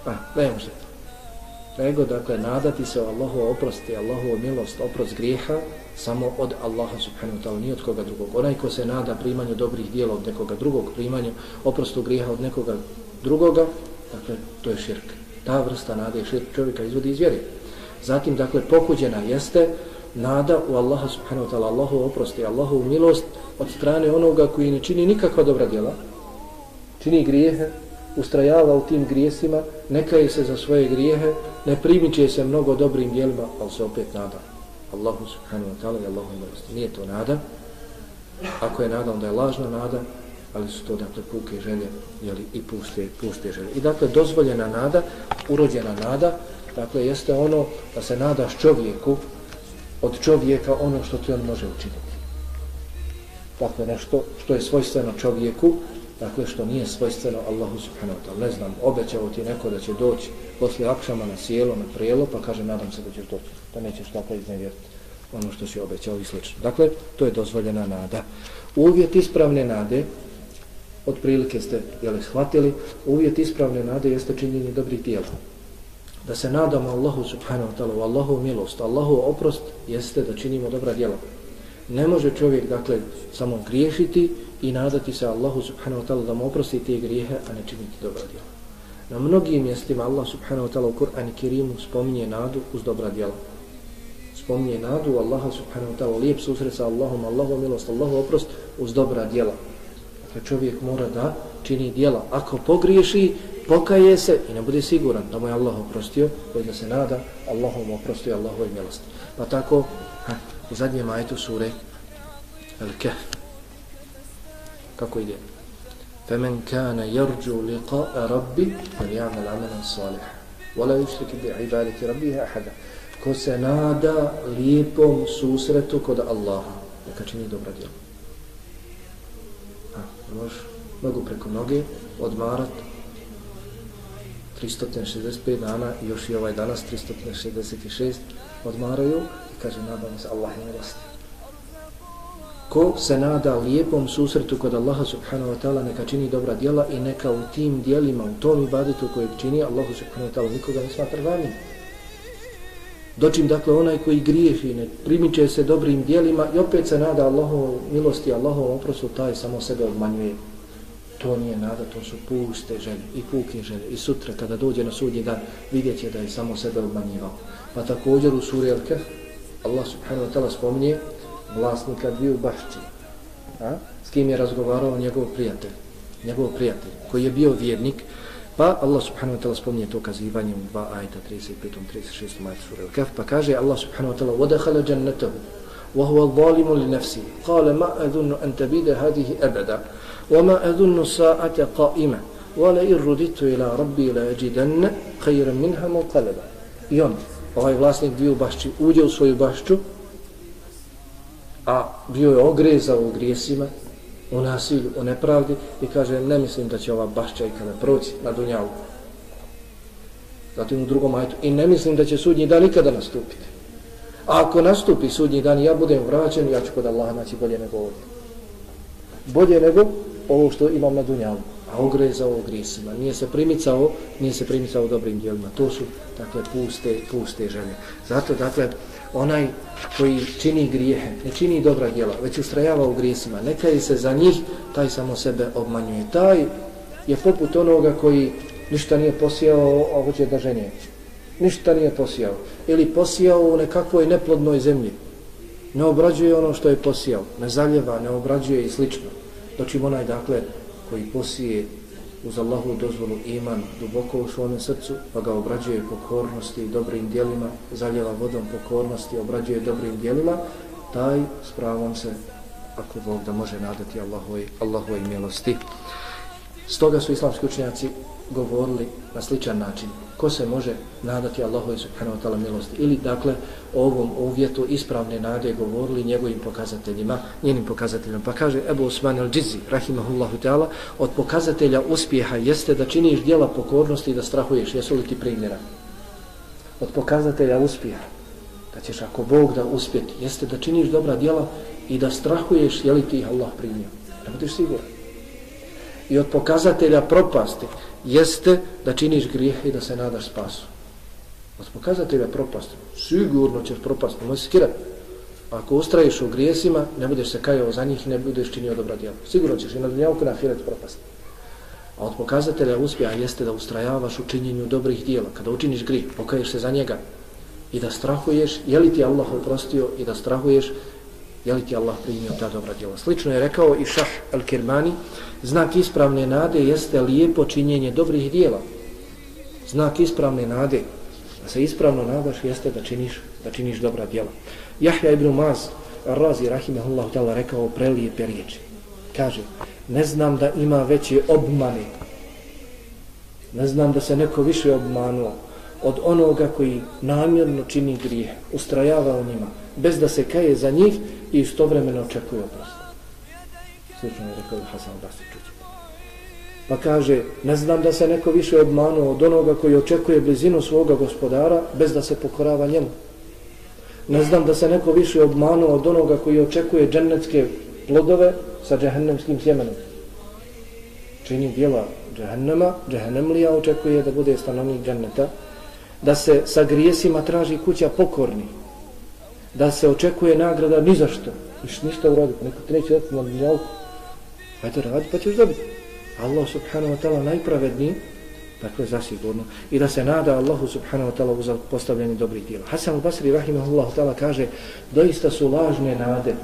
Pa, ne može to. Nego, dakle, nadati se o Allahu oprosti, Allahu milost, oprost grijeha, samo od Allaha subhanahu wa ta'ala, ni od koga drugog. Onaj ko se nada primanju dobrih dijela od nekoga drugog, primanju oprostu grijeha od nekoga drugoga, dakle, to je širk. Ta vrsta nade je širk čovjeka izvodi iz vjeri. Zatim, dakle, pokuđena jeste nada u Allaha subhanahu wa ta'ala, Allahu oprosti, Allahu milost od strane onoga koji ne čini nikakva dobra djela, čini grijehe, ustrajava u tim grijesima, ne kaje se za svoje grijehe, ne primiče se mnogo dobrim djelima, ali se opet nada. Allahu subhanahu wa ta'ala i Allahu milosti. Nije to nada. Ako je nada, onda je lažna nada, ali su to dakle puke želje jeli, i puste, puste želje. I dakle dozvoljena nada, urođena nada, dakle jeste ono da se nadaš čovjeku od čovjeka ono što ti on može učiniti. Dakle, nešto što je svojstveno čovjeku, dakle, što nije svojstveno Allahu subhanahu wa ta'ala. Ne znam, obećao ti neko da će doći posle akšama na sjelo, na prijelo, pa kaže, nadam se da ćeš doći. Da nećeš tako iznevjeriti ono što si obećao i slično. Dakle, to je dozvoljena nada. Uvjet ispravne nade, otprilike ste jeli, shvatili, uvjet ispravne nade jeste činjenje dobrih dijela da se nadamo Allahu subhanahu wa ta'ala, Allahu milost, Allahu oprost, jeste da činimo dobra djela. Ne može čovjek, dakle, samo griješiti i nadati se Allahu subhanahu wa ta'ala da mu oprosti te grijehe, a ne činiti dobra djela. Na mnogim mjestima Allah subhanahu wa ta'ala u Kur'an i Kirimu spominje nadu uz dobra djela. Spominje nadu Allaha subhanahu wa ta'ala, lijep susret sa Allahom, Allahom milost, Allahu oprost uz dobra djela. Dakle, čovjek mora da čini djela. Ako pogriješi, pokaje se i ne bude siguran da mu je Allah oprostio, koji da se nada Allahom oprostio Allahove milosti. Pa tako, ha, u zadnjem ajetu sure El Kehf Kako ide? فمن كان يرجو لقاء ربي فليعمل عملا صالحا ولا يشرك بعبادة ربه أحدا ko se nada lijepom susretu kod Allaha, neka čini dobra djela. A, možeš mogu preko noge odmarat 365 dana i još i ovaj danas 366 odmaraju i kaže nadam se Allah je milosti. Ko se nada lijepom susretu kod Allaha subhanahu wa ta'ala neka čini dobra djela i neka u tim djelima, u tom ibadetu kojeg čini Allahu subhanahu wa ta'ala nikoga ne smatra vanim. Dočim dakle onaj koji griješi, ne primiče se dobrim djelima i opet se nada Allahom milosti, Allahom oprostu, taj samo sebe obmanjuje. To nije nada, to su puste želje i puke želje. I sutra kada dođe na sudnji dan vidjet će da je samo sebe obmanjivao. Pa također u suri Al-Kaf Allah subhanahu wa ta'ala spominje vlasnika dviju bašći. A? S kim je razgovarao njegov prijatelj. Njegov prijatelj koji je bio vjernik. Pa Allah subhanahu wa ta'ala spominje to kazivanje u dva ajta 35. 36. majta sura Al-Kaf. Pa kaže Allah subhanahu wa ta'ala وَدَخَلَ جَنَّتَهُ وَهُوَ الظَّالِمُ لِنَفْسِهِ قَالَ مَا أَذُنُّ أَن تَبِيدَ هَذِهِ أَبَدًا وَمَا أَذُنُّ السَّاعَةَ قَائِمًا وَلَئِنْ رُدِدْتُ إِلَى رَبِّي لَأَجِدَنَّ خَيْرًا مِنْهَا مُنْقَلَبًا I on, ovaj vlasnik dviju bašći, uđe u svoju bašću, a bio je ogrezao u grijesima, u nasilju, u nepravdi i kaže, ne mislim da će ova bašća ikada proći na Dunjavu. Zatim u drugom ajtu, i ne mislim da će sudnji dan nikada nastupiti. A ako nastupi sudnji dan ja budem vraćen, ja ću kod Allaha naći bolje nego ovdje. Bolje nego ovo što imam na Dunjavu. A ogrezao u grijesima. Nije se primicao, nije se primicao dobrim dijelima. To su, dakle, puste, puste želje. Zato, dakle, onaj koji čini grijehe, ne čini dobra djela, već ustrajava u grijesima, neka kaje se za njih, taj samo sebe obmanjuje. Taj je poput onoga koji ništa nije posijao, a hoće da ženje. Ništa nije posijao. Ili posijao u nekakvoj neplodnoj zemlji. Ne obrađuje ono što je posijao. Ne zaljeva, ne obrađuje i slično. Dočim onaj, dakle, koji posije uz Allahu dozvolu iman duboko u svome srcu, pa ga obrađuje pokornosti i dobrim dijelima, zaljeva vodom pokornosti, obrađuje dobrim dijelima, taj s pravom se, ako Bog da može nadati Allahove, Allahove milosti. Stoga su islamski učenjaci govorili na sličan način. Ko se može nadati Allahu subhanahu wa ta'ala milosti? Ili, dakle, ovom uvjetu ispravne nade govorili njegovim pokazateljima, njenim pokazateljima. Pa kaže Ebu Osman al-Džizi, rahimahullahu ta'ala, od pokazatelja uspjeha jeste da činiš dijela pokornosti i da strahuješ. Jesu li ti primjera? Od pokazatelja uspjeha, da ćeš ako Bog da uspjeti, jeste da činiš dobra dijela i da strahuješ je li ti ih Allah primio. Da budeš siguran. I od pokazatelja propasti, jeste da činiš grijeh i da se nadaš spasu. Od pokazatelja propasti, sigurno ćeš propasti, se kirati. Ako ustraješ u grijesima, ne budeš se kajao za njih i ne budeš činio dobra djela. Sigurno ćeš i na dunjavku na firet propasti. A od pokazatelja uspjeha jeste da ustrajavaš u činjenju dobrih dijela. Kada učiniš grijeh, pokaješ se za njega i da strahuješ, je li ti Allah oprostio i da strahuješ, je li ti Allah primio ta dobra djela. Slično je rekao i Šah al-Kirmani, Znak ispravne nade jeste lijepo činjenje dobrih djela. Znak ispravne nade, da se ispravno nadaš, jeste da činiš, da činiš dobra djela. Jahja ibn Maz, Razi, rahimahullahu ta'ala, rekao prelijepe riječi. Kaže, ne znam da ima veće obmane. Ne znam da se neko više obmanuo od onoga koji namjerno čini grijeh, ustrajava u njima, bez da se kaje za njih i istovremeno očekuje oprost. Slično je rekao Hasan Basri. Pa kaže, ne znam da se neko više obmanuo od onoga koji očekuje blizinu svoga gospodara bez da se pokorava njemu. Ne znam da se neko više obmanuo od onoga koji očekuje džennetske plodove sa džehennemskim sjemenom. Čini dijela džehennema, džehennemlija očekuje da bude stanovnik dženneta, da se sa grijesima traži kuća pokorni, da se očekuje nagrada ni za što, iš ništa uraditi, neko ti neće dati na dunjalku. hajde radi pa ćeš dobiti. Allah subhanahu wa ta'ala najpravedniji, dakle zasigurno, i da se nada Allahu subhanahu wa ta'ala za postavljanje dobrih djela. Hasan al-Basri rahimahullahu ta'ala kaže, doista su lažne nade,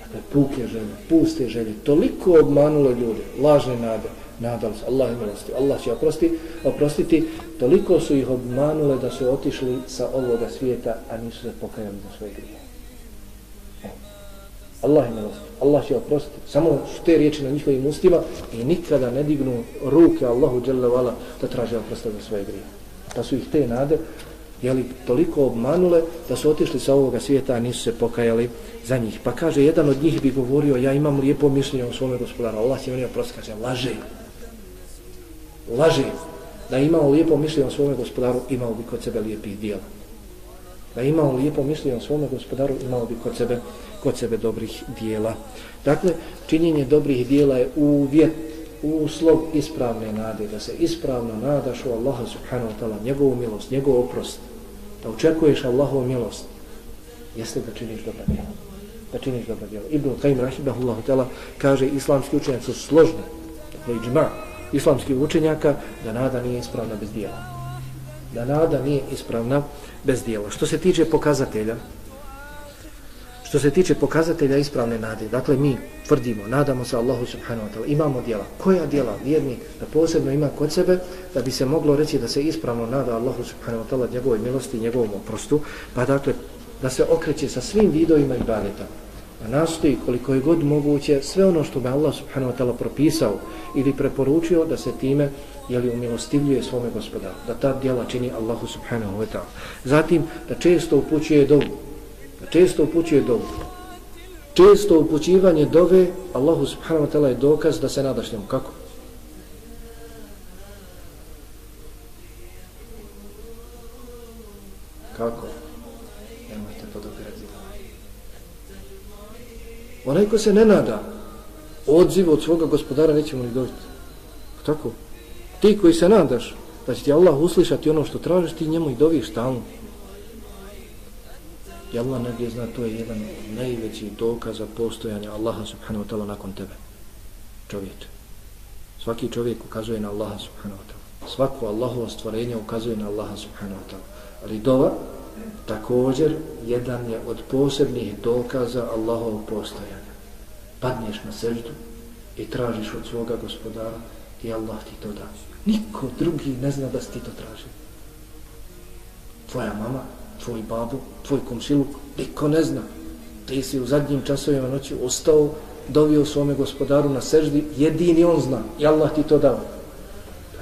dakle puke želje, puste želje, toliko obmanulo ljude, lažne nade, nadali se, Allah je milosti, Allah će oprosti, oprostiti, toliko su ih obmanule da su otišli sa ovoga svijeta, a nisu se pokajali za svoje grije. Allah je milosti, Allah će oprostiti. Samo su te riječi na njihovim ustima i nikada ne dignu ruke Allahu dželle da traže oprosta za svoje grije. Pa su ih te nade jeli, toliko obmanule da su otišli sa ovoga svijeta a nisu se pokajali za njih. Pa kaže, jedan od njih bi govorio, ja imam lijepo mišljenje o svome gospodaru. Allah će meni oprosti, kaže, laže laži, Da imao lijepo mišljenje o svome gospodaru, imao bi kod sebe lijepi dijela. Da imao lijepo mišljenje o svome gospodaru, imao bi kod sebe, kod sebe dobrih dijela. Dakle, činjenje dobrih dijela je uvjet uslov ispravne nade, da se ispravno nadaš u Allaha subhanahu wa ta'ala, njegovu milost, njegov oprost, da očekuješ Allahovu milost, jeste da činiš dobra djela. Da činiš dobra djela. Ibn Qaim rahimahullahu ta'ala kaže islamski učenjaci su složni, dakle iđma, islamski učenjaka, da nada nije ispravna bez djela. Da nada nije ispravna bez djela. Što se tiče pokazatelja, Što se tiče pokazatelja ispravne nade, dakle mi tvrdimo, nadamo se Allahu subhanahu wa ta'ala, imamo djela. Koja djela vjernik da posebno ima kod sebe da bi se moglo reći da se ispravno nada Allahu subhanahu wa ta'ala njegovoj milosti i njegovom oprostu, pa dakle da se okreće sa svim vidovima i ibadeta. A nastoji koliko je god moguće sve ono što bi Allah subhanahu wa ta'ala propisao ili preporučio da se time jeli umilostivljuje svome gospodaru, da ta djela čini Allahu subhanahu wa ta'ala. Zatim da često upućuje dovu, često upućuje dovu. Često upućivanje dove, Allahu subhanahu wa ta'ala je dokaz da se nadaš njemu. Kako? Kako? Nemojte podopirati. Onaj ko se ne nada odziv od svoga gospodara nećemo ni dobiti. Pa tako? Ti koji se nadaš da će ti Allah uslišati ono što tražiš, ti njemu i doviš stalno. I Allah negdje zna, to je jedan najveći dokaz za postojanje Allaha subhanahu wa ta'ala nakon tebe. Čovječe. Svaki čovjek ukazuje na Allaha subhanahu wa ta'ala. Svako Allahovo stvorenje ukazuje na Allaha subhanahu wa ta'ala. Ali dova također jedan je od posebnih dokaza Allahovog postojanja. Padneš na seždu i tražiš od svoga gospodara i Allah ti to da. Niko drugi ne zna da si ti to traži. Tvoja mama, tvoj babo, tvoj komšiluk, niko ne zna. Ti si u zadnjim časovima noći ostao, dovio svome gospodaru na seždi, jedini on zna i Allah ti to dao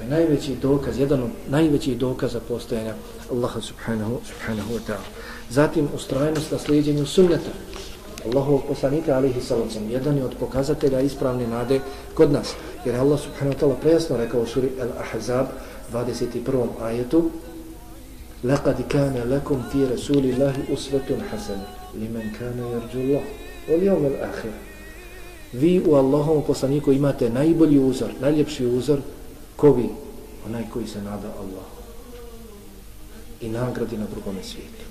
To je najveći dokaz, jedan od najvećih dokaza postojanja Allaha subhanahu, subhanahu wa ta'ala. Zatim ustrajnost na slijedjenju sunneta. Allahov poslanika alihi salacom, jedan je od pokazatelja ispravne nade kod nas. Jer Allah subhanahu wa ta'ala prejasno rekao u suri Al-Ahzab 21. ajetu لقد كان لكم في رسول الله أسوة حسنة لمن كان يرجو الله واليوم الآخر Vi u Allahom poslaniku imate najbolji uzor, najljepši uzor, ko vi? Onaj koji se nada Allahu i nagradi na drugom svijetu.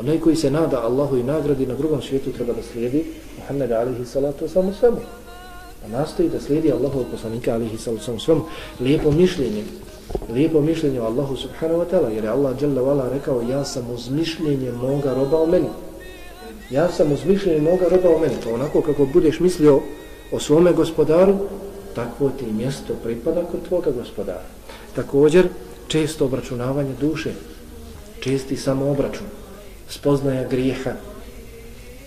Onaj koji se nada Allahu i nagradi na drugom svijetu treba da slijedi Muhammed alihi salatu samo svemu. A nastoji da slijedi Allahov poslanika alihi salatu samo svemu. Lijepo mišljenje, lijepo mišljenje o Allahu subhanahu wa ta'ala, jer je Allah jalla wala rekao ja sam uz mišljenje moga roba o meni. Ja sam uz mišljenje moga roba o meni. To onako kako budeš mislio o svome gospodaru, takvo ti mjesto pripada kod tvoga gospodara. Također, često obračunavanje duše, česti samo obračun, spoznaja grijeha,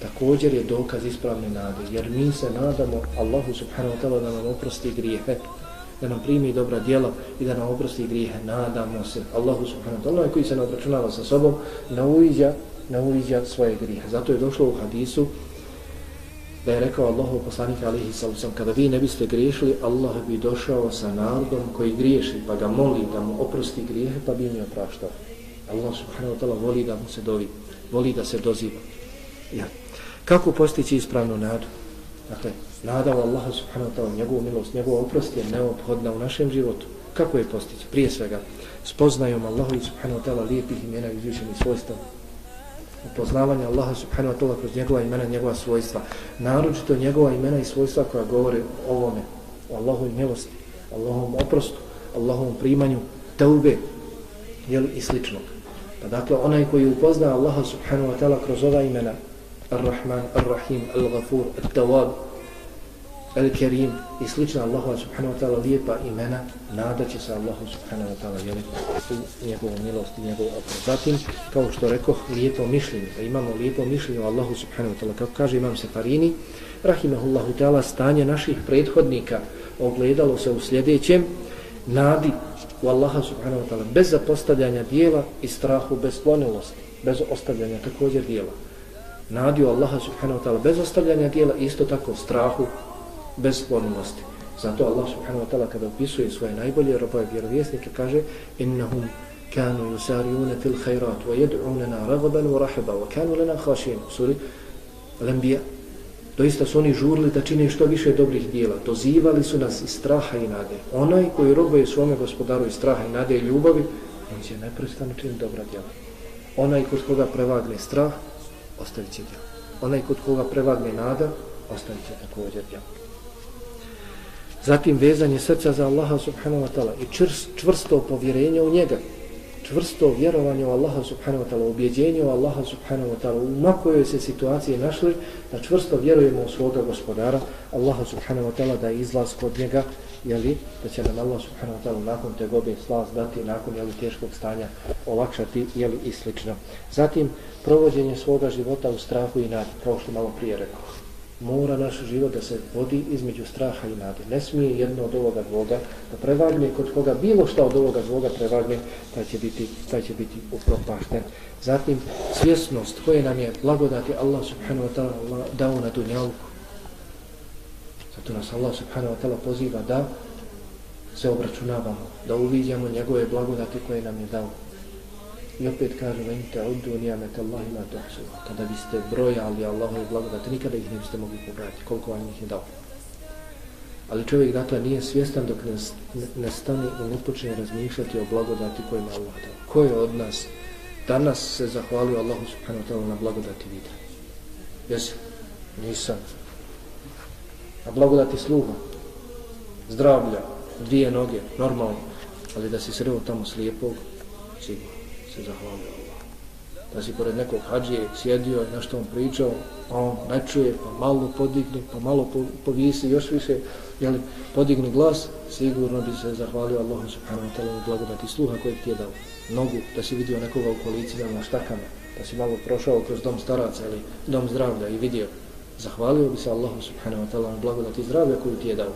također je dokaz ispravne nade, jer mi se nadamo Allahu subhanahu wa ta'ala da nam oprosti grijehe da nam primi dobra djela i da nam oprosti grijehe. Nadamo se Allahu subhanahu wa ta'ala koji se ne obračunava sa sobom, ne uviđa, ne uviđa svoje grijehe. Zato je došlo u hadisu da je rekao Allahu poslanik alihi sallam kada vi ne biste griješili, Allah bi došao sa narodom koji griješi pa ga moli da mu oprosti grijehe pa bi mi opraštao. Allah subhanahu wa ta'ala voli da mu se dovi, voli da se doziva. Ja. Kako postići ispravnu nadu? Dakle, nada u Allaha subhanahu wa ta'ala, njegovu milost, njegovu oprost je neophodna u našem životu. Kako je postići? Prije svega, spoznajom Allahu subhanahu wa ta'ala lijepih imena i izvišenih svojstava Upoznavanje Allaha subhanahu wa ta'ala kroz njegova imena, i njegova svojstva. Naročito njegova imena i svojstva koja govore o ovome, o Allahovoj milosti, Allahovom oprostu, Allahovom primanju, teube, jel i slično. Pa dakle, onaj koji upozna Allaha subhanahu wa ta'ala kroz ova imena, Ar-Rahman, Ar-Rahim, Al-Ghafur, Al-Tawab, El Kerim i slična Allahu subhanahu wa ta'ala lijepa imena, nadaće se Allahu subhanahu wa ta'ala jeli u njegovu milost i njegovu oprost. Zatim, kao što rekao, lijepo mišljenje, da imamo lijepo mišljenje o Allahu subhanahu wa ta'ala, kako kaže imam Sefarini, rahimahullahu ta'ala, stanje naših prethodnika ogledalo se u sljedećem, nadi u Allaha subhanahu wa ta'ala, bez zapostavljanja dijela i strahu, bez sklonilosti, bez ostavljanja također dijela. Nadi u Allaha subhanahu wa ta'ala, bez ostavljanja dijela, isto tako strahu, bez sklonilosti. Zato Allah subhanahu wa ta'ala kada opisuje svoje najbolje robove vjerovjesnike kaže innahum kanu yusariuna fil khairat wa yad'unana raghaban wa rahaba wa kanu lana khashin suri al-anbiya. Doista su oni žurili da čine što više dobrih dijela. Dozivali su nas iz straha i nade. Onaj koji robuje svome gospodaru iz straha i nade i ljubavi on će neprestano činiti dobra djela. Onaj kod koga prevagne strah ostavit će djela. Onaj kod koga prevagne nada ostavit će također djela. Zatim vezanje srca za Allaha subhanahu wa ta'ala i čvrsto povjerenje u njega. Čvrsto vjerovanje u Allaha subhanahu wa ta'ala, ubjeđenje u Allaha subhanahu wa ta'ala. U makojoj se situaciji našli da čvrsto vjerujemo u svoga gospodara Allaha subhanahu wa ta'ala da je izlaz kod njega jeli, da će nam Allah subhanahu wa ta'ala nakon te gobe slaz dati nakon jeli, teškog stanja olakšati jeli, i slično. Zatim provođenje svoga života u strahu i nadi kao što malo prije rekao mora naš život da se vodi između straha i nade. Ne smije jedno od ovoga dvoga da prevagne kod koga bilo šta od ovoga dvoga prevagne, taj će biti, taj će biti upropašten. Zatim, svjesnost koje nam je blagodati Allah subhanahu wa ta'ala dao na dunjalku. Zato nas Allah subhanahu wa ta'ala poziva da se obračunavamo, da uviđamo njegove blagodati koje nam je dao. I opet kaže, ven te udu nijamet Allahi ma tuhsu. Kada biste brojali Allahove blagodate, nikada ih ne biste mogli pobrati, koliko vam ih je dao. Ali čovjek, dakle, nije svjestan dok ne, ne stane i ne počne razmišljati o blagodati kojima Allah dao. Ko je od nas danas se zahvalio Allahu subhanahu wa ta'ala na blagodati vida? Jesi? Nisam. Na blagodati sluha, zdravlja, dvije noge, normalno. Ali da si sreo tamo slijepog, sigurno se zahvalio Allah. Da si pored nekog hađije sjedio i nešto on pričao, pa on ne čuje, pa malo podigni, pa malo povisi još više, jeli, podigni glas, sigurno bi se zahvalio Allahu subhanahu wa ta'ala blagodati sluha kojeg ti je dao. Nogu, da si vidio nekoga u kolicima na štakama, da si malo prošao kroz dom staraca ili dom zdravlja i vidio, zahvalio bi se Allahu subhanahu wa ta'ala blagodati zdravlja koju ti je dao.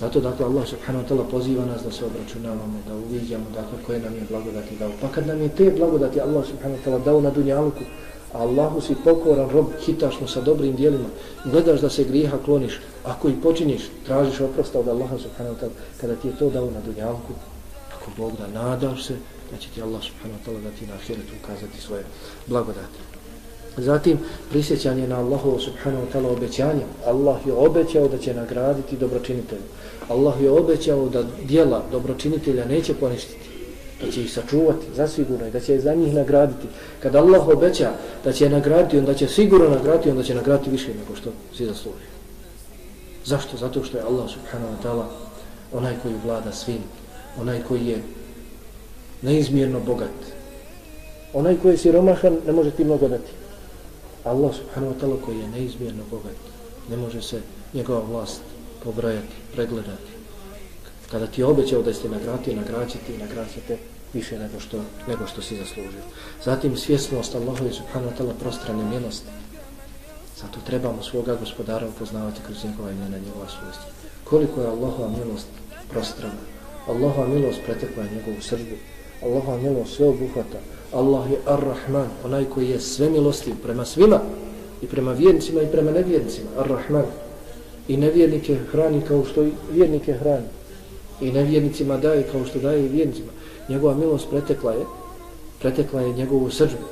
Zato dakle Allah subhanahu wa ta'ala poziva nas da se obračunavamo, da uviđamo dakle koje nam je blagodati dao. Pa kad nam je te blagodati Allah subhanahu wa ta'ala dao na dunjaluku, Allahu si pokoran, rob, hitaš mu sa dobrim dijelima, gledaš da se griha kloniš, ako i počiniš, tražiš oprosta od Allaha subhanahu wa ta'ala, kada ti je to dao na dunjalku, ako Bog da nadaš se, da će ti Allah subhanahu wa ta'ala da ti na ahiretu ukazati svoje blagodati. Zatim prisjećanje na Allahovo subhanahu wa ta'ala obećanje. Allah je obećao da će nagraditi dobročinitelju. Allah je obećao da dijela dobročinitelja neće poništiti. Da će ih sačuvati zasigurno i da će za njih nagraditi. Kada Allah obeća da će nagraditi, onda će sigurno nagraditi, onda će nagraditi više nego što si zaslužio. Zašto? Zato što je Allah subhanahu wa ta'ala onaj koji vlada svim. Onaj koji je neizmjerno bogat. Onaj koji je siromašan ne može ti mnogo dati. Allah subhanahu wa ta'ala koji je neizmjerno bogat, ne može se njegova vlast pobrojati, pregledati. Kada ti je obećao da ste nagrati, i nagraćite više nego što, nego što si zaslužio. Zatim svjesnost Allahove subhanahu wa ta'ala prostrane mjenosti. Zato trebamo svoga gospodara upoznavati kroz njegova imena, njegova svojstva. Koliko je Allahova milost prostrana. Allahova milost pretekla njegovu srđbu. Allahova milost sve obuhvata. Allah je Ar-Rahman, onaj koji je sve milostiv prema svima, i prema vjernicima i prema nevjernicima, Ar-Rahman. I nevjernike hrani kao što i vjernike hrani. I nevjernicima daje kao što daje i vjernicima. Njegova milost pretekla je, pretekla je njegovu srđbu.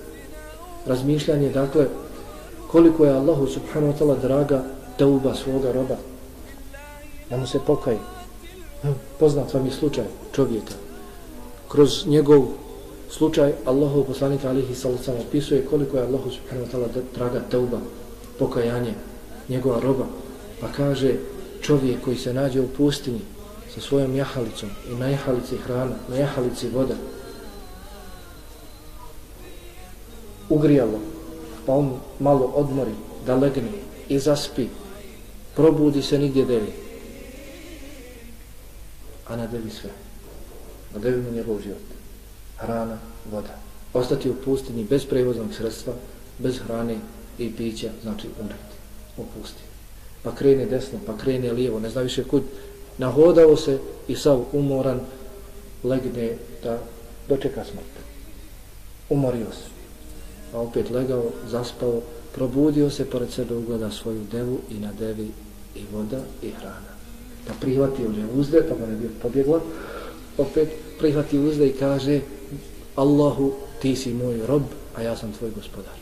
Razmišljanje, dakle, koliko je Allahu subhanahu wa ta'ala draga teuba svoga roba. Da mu se pokaje. Poznat vam je slučaj čovjeka. Kroz njegov slučaj Allahov poslanika alihi sallam opisuje koliko je Allahu subhanahu wa ta'ala draga teuba, pokajanje, njegova roba. Pa kaže čovjek koji se nađe u pustinji sa svojom jahalicom i na jahalici hrana, na jahalici voda, ugrijalo, pa on malo odmori da legne i zaspi. probudi se nigdje devi. A na devi sve. Na devi mu njegov život. Hrana, voda. Ostati u pustinji bez prevoznog sredstva, bez hrane i pića, znači umreti u pustinji. Pa krene desno, pa krene lijevo, ne zna više kud. Nahodao se i sav umoran legne da dočeka smrt. Umorio se. A opet legao, zaspao, probudio se, pored sebe ugleda svoju devu i na devi i voda i hrana. Pa prihvatio je uzde, pa ne bi pobjegla, opet prihvati uzde i kaže Allahu, ti si moj rob, a ja sam tvoj gospodar.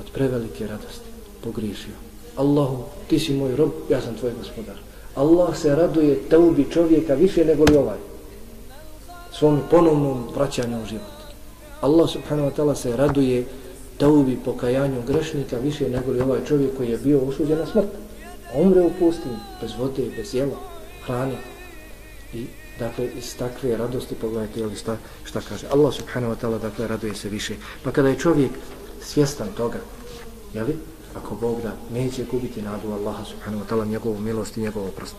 Od prevelike radosti pogriješio Allahu, ti si moj rob, ja sam tvoj gospodar. Allah se raduje taubi čovjeka više nego li ovaj. Svom ponovnom vraćanju u život. Allah subhanahu wa ta'ala se raduje taubi pokajanju grešnika više nego li ovaj čovjek koji je bio usuđen na smrt. Umre u pustinji, bez vode, bez jela, hrane. I dakle iz takve radosti pogledajte jeli šta, šta kaže Allah subhanahu wa ta'ala dakle raduje se više pa kada je čovjek svjestan toga jeli ako Bog da neće gubiti nadu Allaha subhanahu wa ta'ala njegovu milost i njegovu oprost.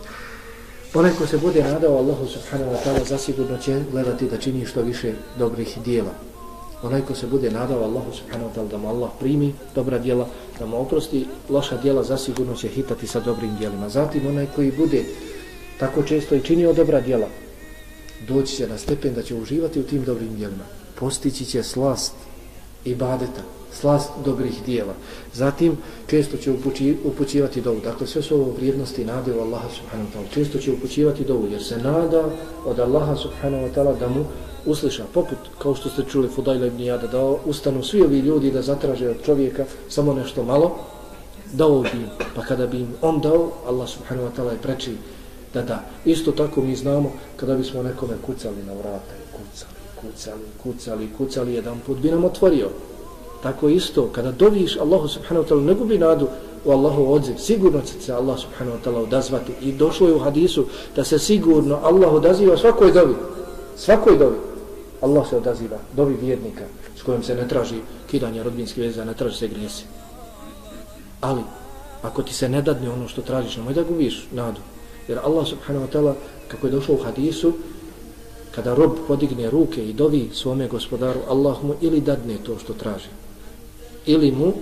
Onaj ko se bude nadao Allahu subhanahu wa ta'ala zasigurno će gledati da čini što više dobrih dijela. Onaj ko se bude nadao Allahu subhanahu wa ta'ala da mu Allah primi dobra dijela da mu oprosti loša dijela zasigurno će hitati sa dobrim dijelima. Zatim onaj koji bude tako često i činio dobra dijela doći će na stepen da će uživati u tim dobrim dijelima. Postići će slast ibadeta, slast dobrih dijela. Zatim, često će upući, upućivati dovu. Dakle, sve su ovo vrijednosti nade u Allaha subhanahu wa ta'ala. Često će upućivati dovu, jer se nada od Allaha subhanahu wa ta'ala da mu usliša. Poput, kao što ste čuli Fudajla ibn Jada, da ustanu svi ovi ljudi da zatraže od čovjeka samo nešto malo, dao bi im. Pa kada bi im on dao, Allah subhanahu wa ta'ala je preči da da. Isto tako mi znamo kada bismo nekome kucali na vrata, kucali, kucali, kucali, kucali, jedan put bi nam otvorio. Tako isto, kada doviš Allahu subhanahu wa ta'ala, ne gubi nadu u Allahu odziv, sigurno će se Allah subhanahu wa ta'ala odazvati. I došlo je u hadisu da se sigurno Allah odaziva svakoj dovi. Svakoj dovi. Allah se odaziva, dovi vjernika, s kojim se ne traži kidanje rodbinske veze, ne traži se grijesi. Ali, ako ti se ne dadne ono što tražiš, nemoj da gubiš nadu. Jer Allah subhanahu wa ta'ala, kako je došlo u hadisu, kada rob podigne ruke i dovi svome gospodaru, Allah mu ili dadne to što traži, ili mu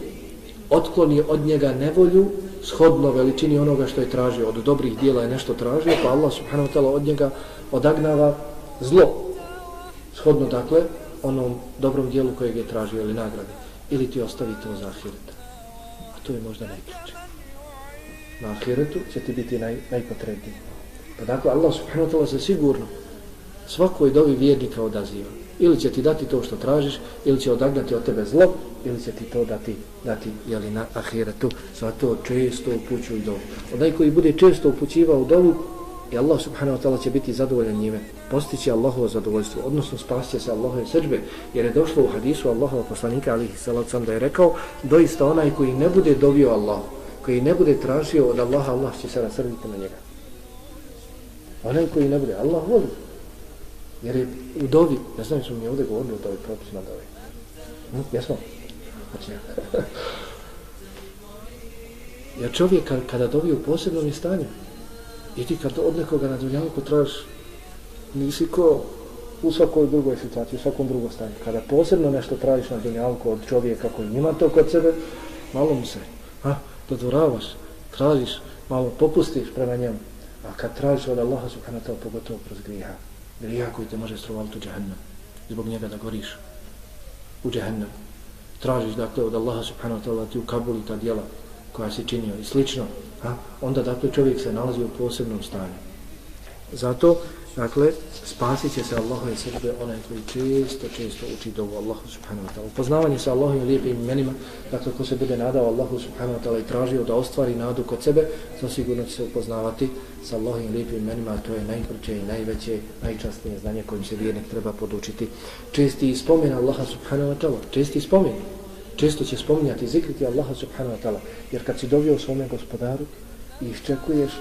otkloni od njega nevolju shodno veličini onoga što je tražio, od dobrih dijela je nešto tražio, pa Allah subhanahu wa ta'ala od njega odagnava zlo, shodno dakle onom dobrom dijelu kojeg je tražio ili nagrade, ili ti ostavi to za ahiret. A to je možda najključije na ahiretu će ti biti naj, najpotrebniji. Pa dakle, Allah subhanahu wa ta'ala se sigurno svakoj dovi vjernika odaziva. Ili će ti dati to što tražiš, ili će odagnati od tebe zlo, ili će ti to dati, dati jeli, na ahiretu. Zato često upućuj dovu. Onaj koji bude često upućivao dovu, i Allah subhanahu wa ta'ala će biti zadovoljan njime. Postići Allahovo zadovoljstvo, odnosno spasće se Allahove srđbe, jer je došlo u hadisu Allahova poslanika, ali salacom da je rekao, doista onaj koji ne bude dovio Allahu, koji ne bude tražio od Allaha, Allah će se rasrditi na njega. Onaj koji ne bude, Allah voli. Jer je u dovi, ja znam smo mi ovdje govorili o dovi, propisima dovi. Hm? Jesmo? Znači, Jer čovjek kada dovi u posebnom stanju, i ti kad od nekoga na dunjavku tražiš, nisi ko u svakoj drugoj situaciji, u svakom drugom stanju. Kada posebno nešto tražiš na dunjavku od čovjeka koji nima to kod sebe, malo mu se, ha, dodvoravaš, tražiš, malo popustiš prema njemu. A kad tražiš od Allaha subhanahu wa ta'ala pogotovo kroz grijeha, grija koji te može strovaliti u džahennam, zbog njega da goriš u džahennam. Tražiš dakle od Allaha subhanahu wa ta'ala ti ukabuli ta djela koja si činio i slično, a onda dakle čovjek se nalazi u posebnom stanju. Zato Dakle, spasit će se Allahove srbe onaj koji često, često uči dovu Allahu subhanahu wa ta'ala. Upoznavanje sa Allahovim lijepim imenima, dakle, ko se bude nadao Allahu subhanahu wa ta'ala i tražio da ostvari nadu kod sebe, to sigurno će se upoznavati sa Allahovim lijepim imenima, to je najprče i najveće, najčastnije znanje kojim se vjernik treba podučiti. Česti spomen Allaha subhanahu wa ta'ala, česti spomen. Često će spominjati, zikriti Allaha subhanahu wa ta'ala, jer kad si dovio svome gospodaru i iščekuješ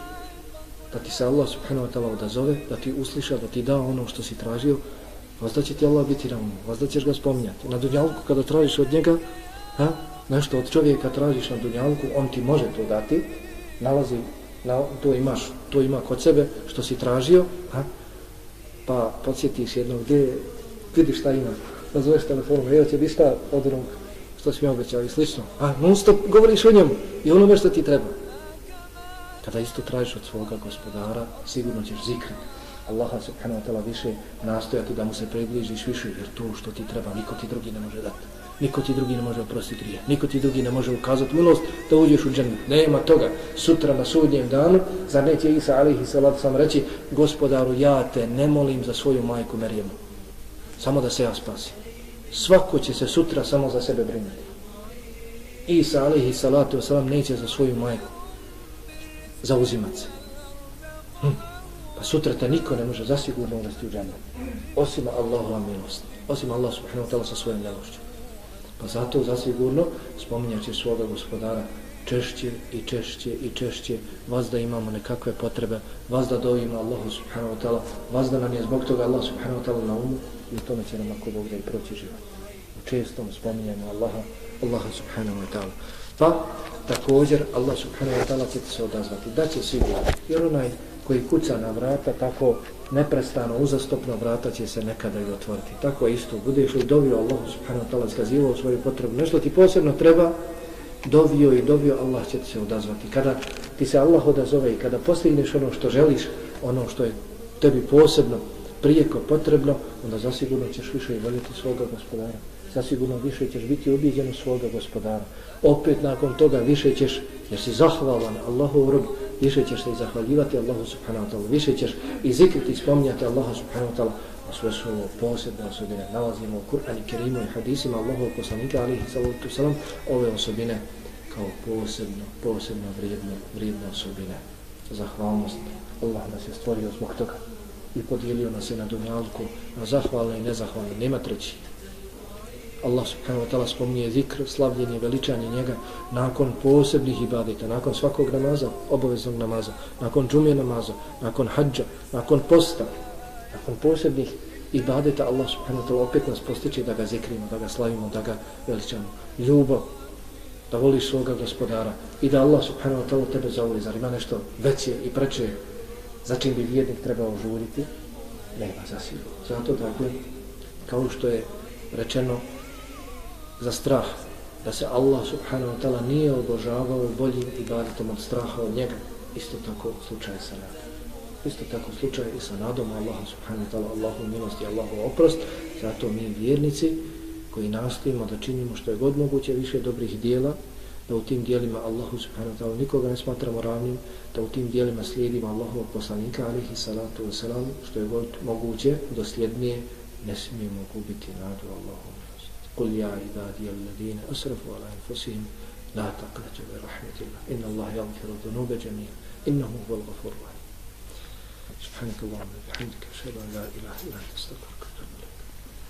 da ti se Allah subhanahu wa ta'ala odazove, da ti usliša, da ti da ono što si tražio, vazda će ti Allah biti ravno, vazda ćeš ga spominjati. Na dunjalku kada tražiš od njega, ha, nešto od čovjeka tražiš na dunjalku, on ti može to dati, nalazi, na, to imaš, to ima kod sebe, što si tražio, ha? pa podsjetiš jednog, gdje, vidi šta ima, nazoveš telefonom, evo će biti šta od onog što si mi obećao i slično. A non stop govoriš o njemu i onome što ti treba. Kada isto tražiš od svoga gospodara, sigurno ćeš zikrati. Allaha subhanahu wa ta'ala više nastojati da mu se približiš više, jer to što ti treba, niko ti drugi ne može dati. Niko ti drugi ne može oprostiti grije. Niko ti drugi ne može ukazati milost da uđeš u džennet. Nema toga. Sutra na sudnjem danu, zar neće Isa alihi salatu sam reći, gospodaru, ja te ne molim za svoju majku Merijemu. Samo da se ja spasim. Svako će se sutra samo za sebe brinuti. Isa alihi salatu wasalam neće za svoju majku zauzimat se. Hm. Pa sutra te niko ne može zasigurno uvesti u džennet. Osim Allahova milost. Osim Allah subhanahu wa ta'ala sa svojim milošću. Pa zato zasigurno spominjaće svoga gospodara češće i češće i češće vas da imamo nekakve potrebe vas da dovimo Allahu subhanahu wa ta'ala vas da nam je zbog toga Allah subhanahu wa ta'ala na umu i u tome će nam ako Bog da i proći život u čestom spominjanju Allaha Allaha subhanahu wa ta'ala pa također Allah subhanahu wa ta'ala će se odazvati da će sigurno jer onaj koji kuca na vrata tako neprestano, uzastopno vrata će se nekada i otvoriti. Tako isto, budeš li dovio Allah subhanahu wa ta'ala skazivao svoju potrebu, nešto ti posebno treba, dovio i dovio, Allah će ti se odazvati. Kada ti se Allah odazove i kada postigneš ono što želiš, ono što je tebi posebno, prijeko potrebno, onda zasigurno ćeš više i voljeti svoga gospodara. Zasigurno više ćeš biti ubiđen u svoga gospodara. Opet nakon toga više ćeš, jer si zahvalan Allahu rob, više ćeš se i zahvaljivati Allahu subhanahu wa ta'ala, više ćeš i zikriti i spominjati Allahu subhanahu wa ta'ala, a sve su ovo posebne osobine, nalazimo u Kur'an i Kerimu i hadisima Allahu poslanika alihi salatu salam, ove osobine kao posebno, posebno vrijedne, vrijedne osobine. Zahvalnost, Allah nas je stvorio zbog toga i podijelio nas je na dunjalku, na zahvalne i nezahvalne, nema treći. Allah subhanahu wa ta'ala spominje zikr, slavljenje, veličanje njega nakon posebnih ibadeta, nakon svakog namaza, obaveznog namaza, nakon džumije namaza, nakon hađa, nakon posta, nakon posebnih ibadeta Allah subhanahu wa ta'ala opet nas postiče da ga zikrimo, da ga slavimo, da ga veličamo. Ljubav, da voliš svoga gospodara i da Allah subhanahu wa ta'ala tebe zavoli, zar ima nešto veće i preče za čim bi vjernik trebao žuriti? Nema zasigurno. Zato dakle, kao što je rečeno za strah da se Allah subhanahu wa ta'ala nije obožavao boljim ibadetom od straha od njega. Isto tako slučaj sa nadom isto tako slučaj i sa nadom Allah subhanahu wa ta'ala Allahu milost i Allahu oprost. Zato mi vjernici koji nastojimo da činimo što je god moguće više dobrih dijela da u tim dijelima Allahu subhanahu wa ta'ala nikoga ne smatramo ravnim da u tim dijelima slijedimo Allahovog poslanika alihi salatu wa salam što je god moguće dosljednije ne smijemo gubiti nadu Allahu قل يا عبادي الذين أسرفوا على أنفسهم لا تقنطوا من رحمة الله. إن الله يغفر الذنوب جميعا. إنه هو الغفور الرحيم. سبحانك اللهم وبحمدك أشهد أن لا إله إلا أنت أستغفرك